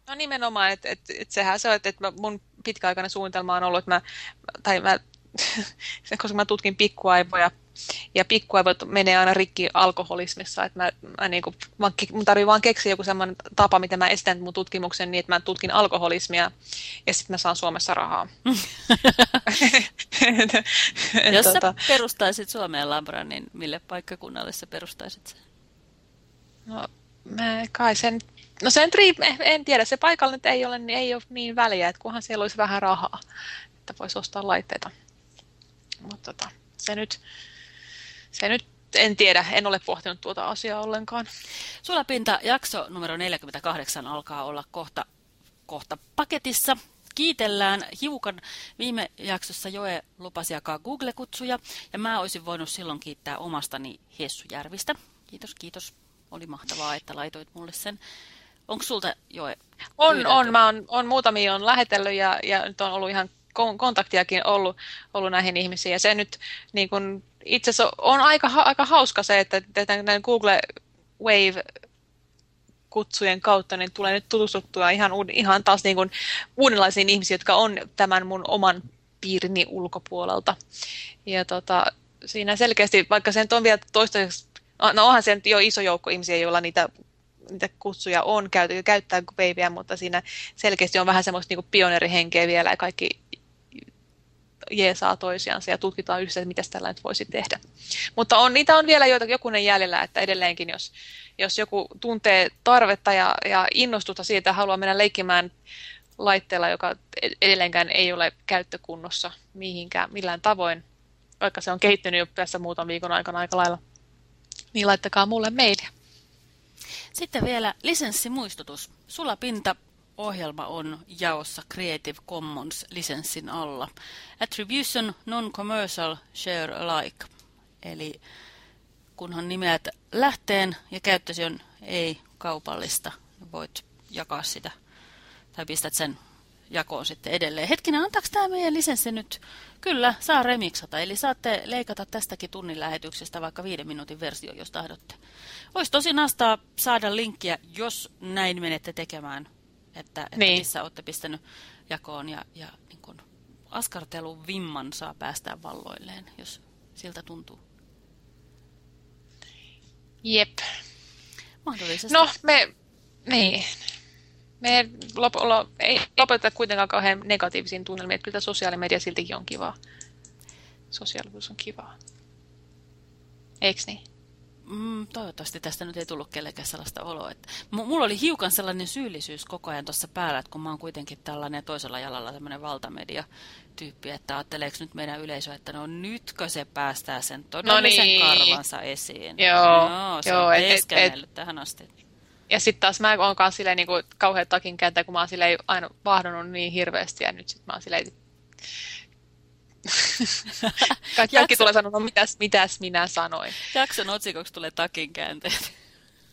No nimenomaan, että et, et sehän se on, että et mun pitkäaikainen suunnitelma on ollut, että mä, tai mä, koska mä tutkin pikkuaivoja, ja pikkuaivot menee aina rikki alkoholismissa, että mä, mä niinku, mä, mun tarvii vaan keksiä joku semmoinen tapa, miten mä estän mun tutkimuksen niin, että mä tutkin alkoholismia ja sitten mä saan Suomessa rahaa. Jos sä tota... perustaisit Suomeen Labran, niin mille paikkakunnalle sä perustaisit sen? No, mä kai sen, no sen riip, en tiedä, se paikalla nyt ei ole, niin ei ole niin väliä, että kunhan siellä olisi vähän rahaa, että voisi ostaa laitteita. Mutta tota, se nyt, se nyt en tiedä, en ole pohtinut tuota asiaa ollenkaan. Sulapinta jakso numero 48 alkaa olla kohta, kohta paketissa. Kiitellään hiukan. Viime jaksossa Joe lupasi jakaa Google-kutsuja ja mä olisin voinut silloin kiittää omastani Hessujärvistä. Kiitos, kiitos. Oli mahtavaa, että laitoit mulle sen. Onko sulta Joe? On, on. Mä on, on muutamia on lähetellyt ja, ja nyt on ollut ihan kontaktiakin ollut, ollut näihin ihmisiin. Ja se nyt niin kun, itse asiassa on aika, aika hauska se, että tämän Google Wave kutsujen kautta niin tulee nyt tutustuttua ihan, ihan taas niin kuin uudenlaisiin ihmisiin, jotka on tämän mun oman piirini ulkopuolelta. Ja tota, siinä selkeästi, vaikka se nyt on vielä toistaiseksi, no onhan se nyt jo iso joukko ihmisiä, joilla niitä niitä kutsuja on käyty, käyttää Waveä, mutta siinä selkeästi on vähän semmoista niin pioneerihenkeä vielä ja kaikki jeesaa toisiansa ja tutkitaan yhdessä, että mitä tällä nyt voisi tehdä. Mutta on, niitä on vielä joitakin jokunen jäljellä, että edelleenkin jos, jos joku tuntee tarvetta ja, ja innostusta siitä ja haluaa mennä leikkimään laitteella, joka edelleenkään ei ole käyttökunnossa mihinkään millään tavoin, vaikka se on kehittynyt jo tässä muutaman viikon aikana aika lailla, niin laittakaa mulle mailia. Sitten vielä lisenssimuistutus. Sulapinta ohjelma on jaossa Creative Commons-lisenssin alla. Attribution Non-Commercial Share Alike. Eli kunhan nimeät lähteen ja käyttösi on ei-kaupallista, voit jakaa sitä tai pistät sen jakoon sitten edelleen. Hetkinen, antaako tämä meidän lisenssi nyt? Kyllä, saa remiksata. Eli saatte leikata tästäkin tunnin lähetyksestä vaikka viiden minuutin versio, jos tahdotte. Olisi tosi nastaa saada linkkiä, jos näin menette tekemään, että, että niin. missä olette pistänyt jakoon ja, ja niin kun askartelun vimman saa päästää valloilleen, jos siltä tuntuu. Jep. Mahdollisesti. No, me, niin, me lop, lo, ei lopeteta kuitenkaan kauhean negatiivisiin tunnelmiin, että kyllä sosiaalimedia siltikin on kivaa. Sosiaalisuus on kivaa. Eikö niin? Mm, toivottavasti tästä nyt ei tullut kellekään sellaista oloa. Että... Mulla oli hiukan sellainen syyllisyys koko ajan tuossa päällä, että kun mä oon kuitenkin tällainen toisella jalalla tämmöinen valtamedia-tyyppi, että ajatteleeko nyt meidän yleisö, että no nytkö se päästää sen todellisen no niin. karvansa esiin. Joo, no, se joo, on et, et, tähän asti. Ja sitten taas mä oon kanssa silleen niin kuin kauhean takin kääntä, kun mä oon silleen aina vahdonnut niin hirveästi ja nyt sitten mä oon silleen... kaikki, kaikki tulee sanoa, no mitäs, mitäs minä sanoin. Jakson otsikoksi tulee takin käänteet.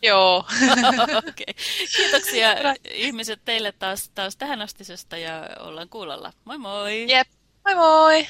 Joo. okay. Kiitoksia ihmiset teille taas, taas tähän astisesta ja ollaan kuulolla. Moi moi! Jep, moi moi!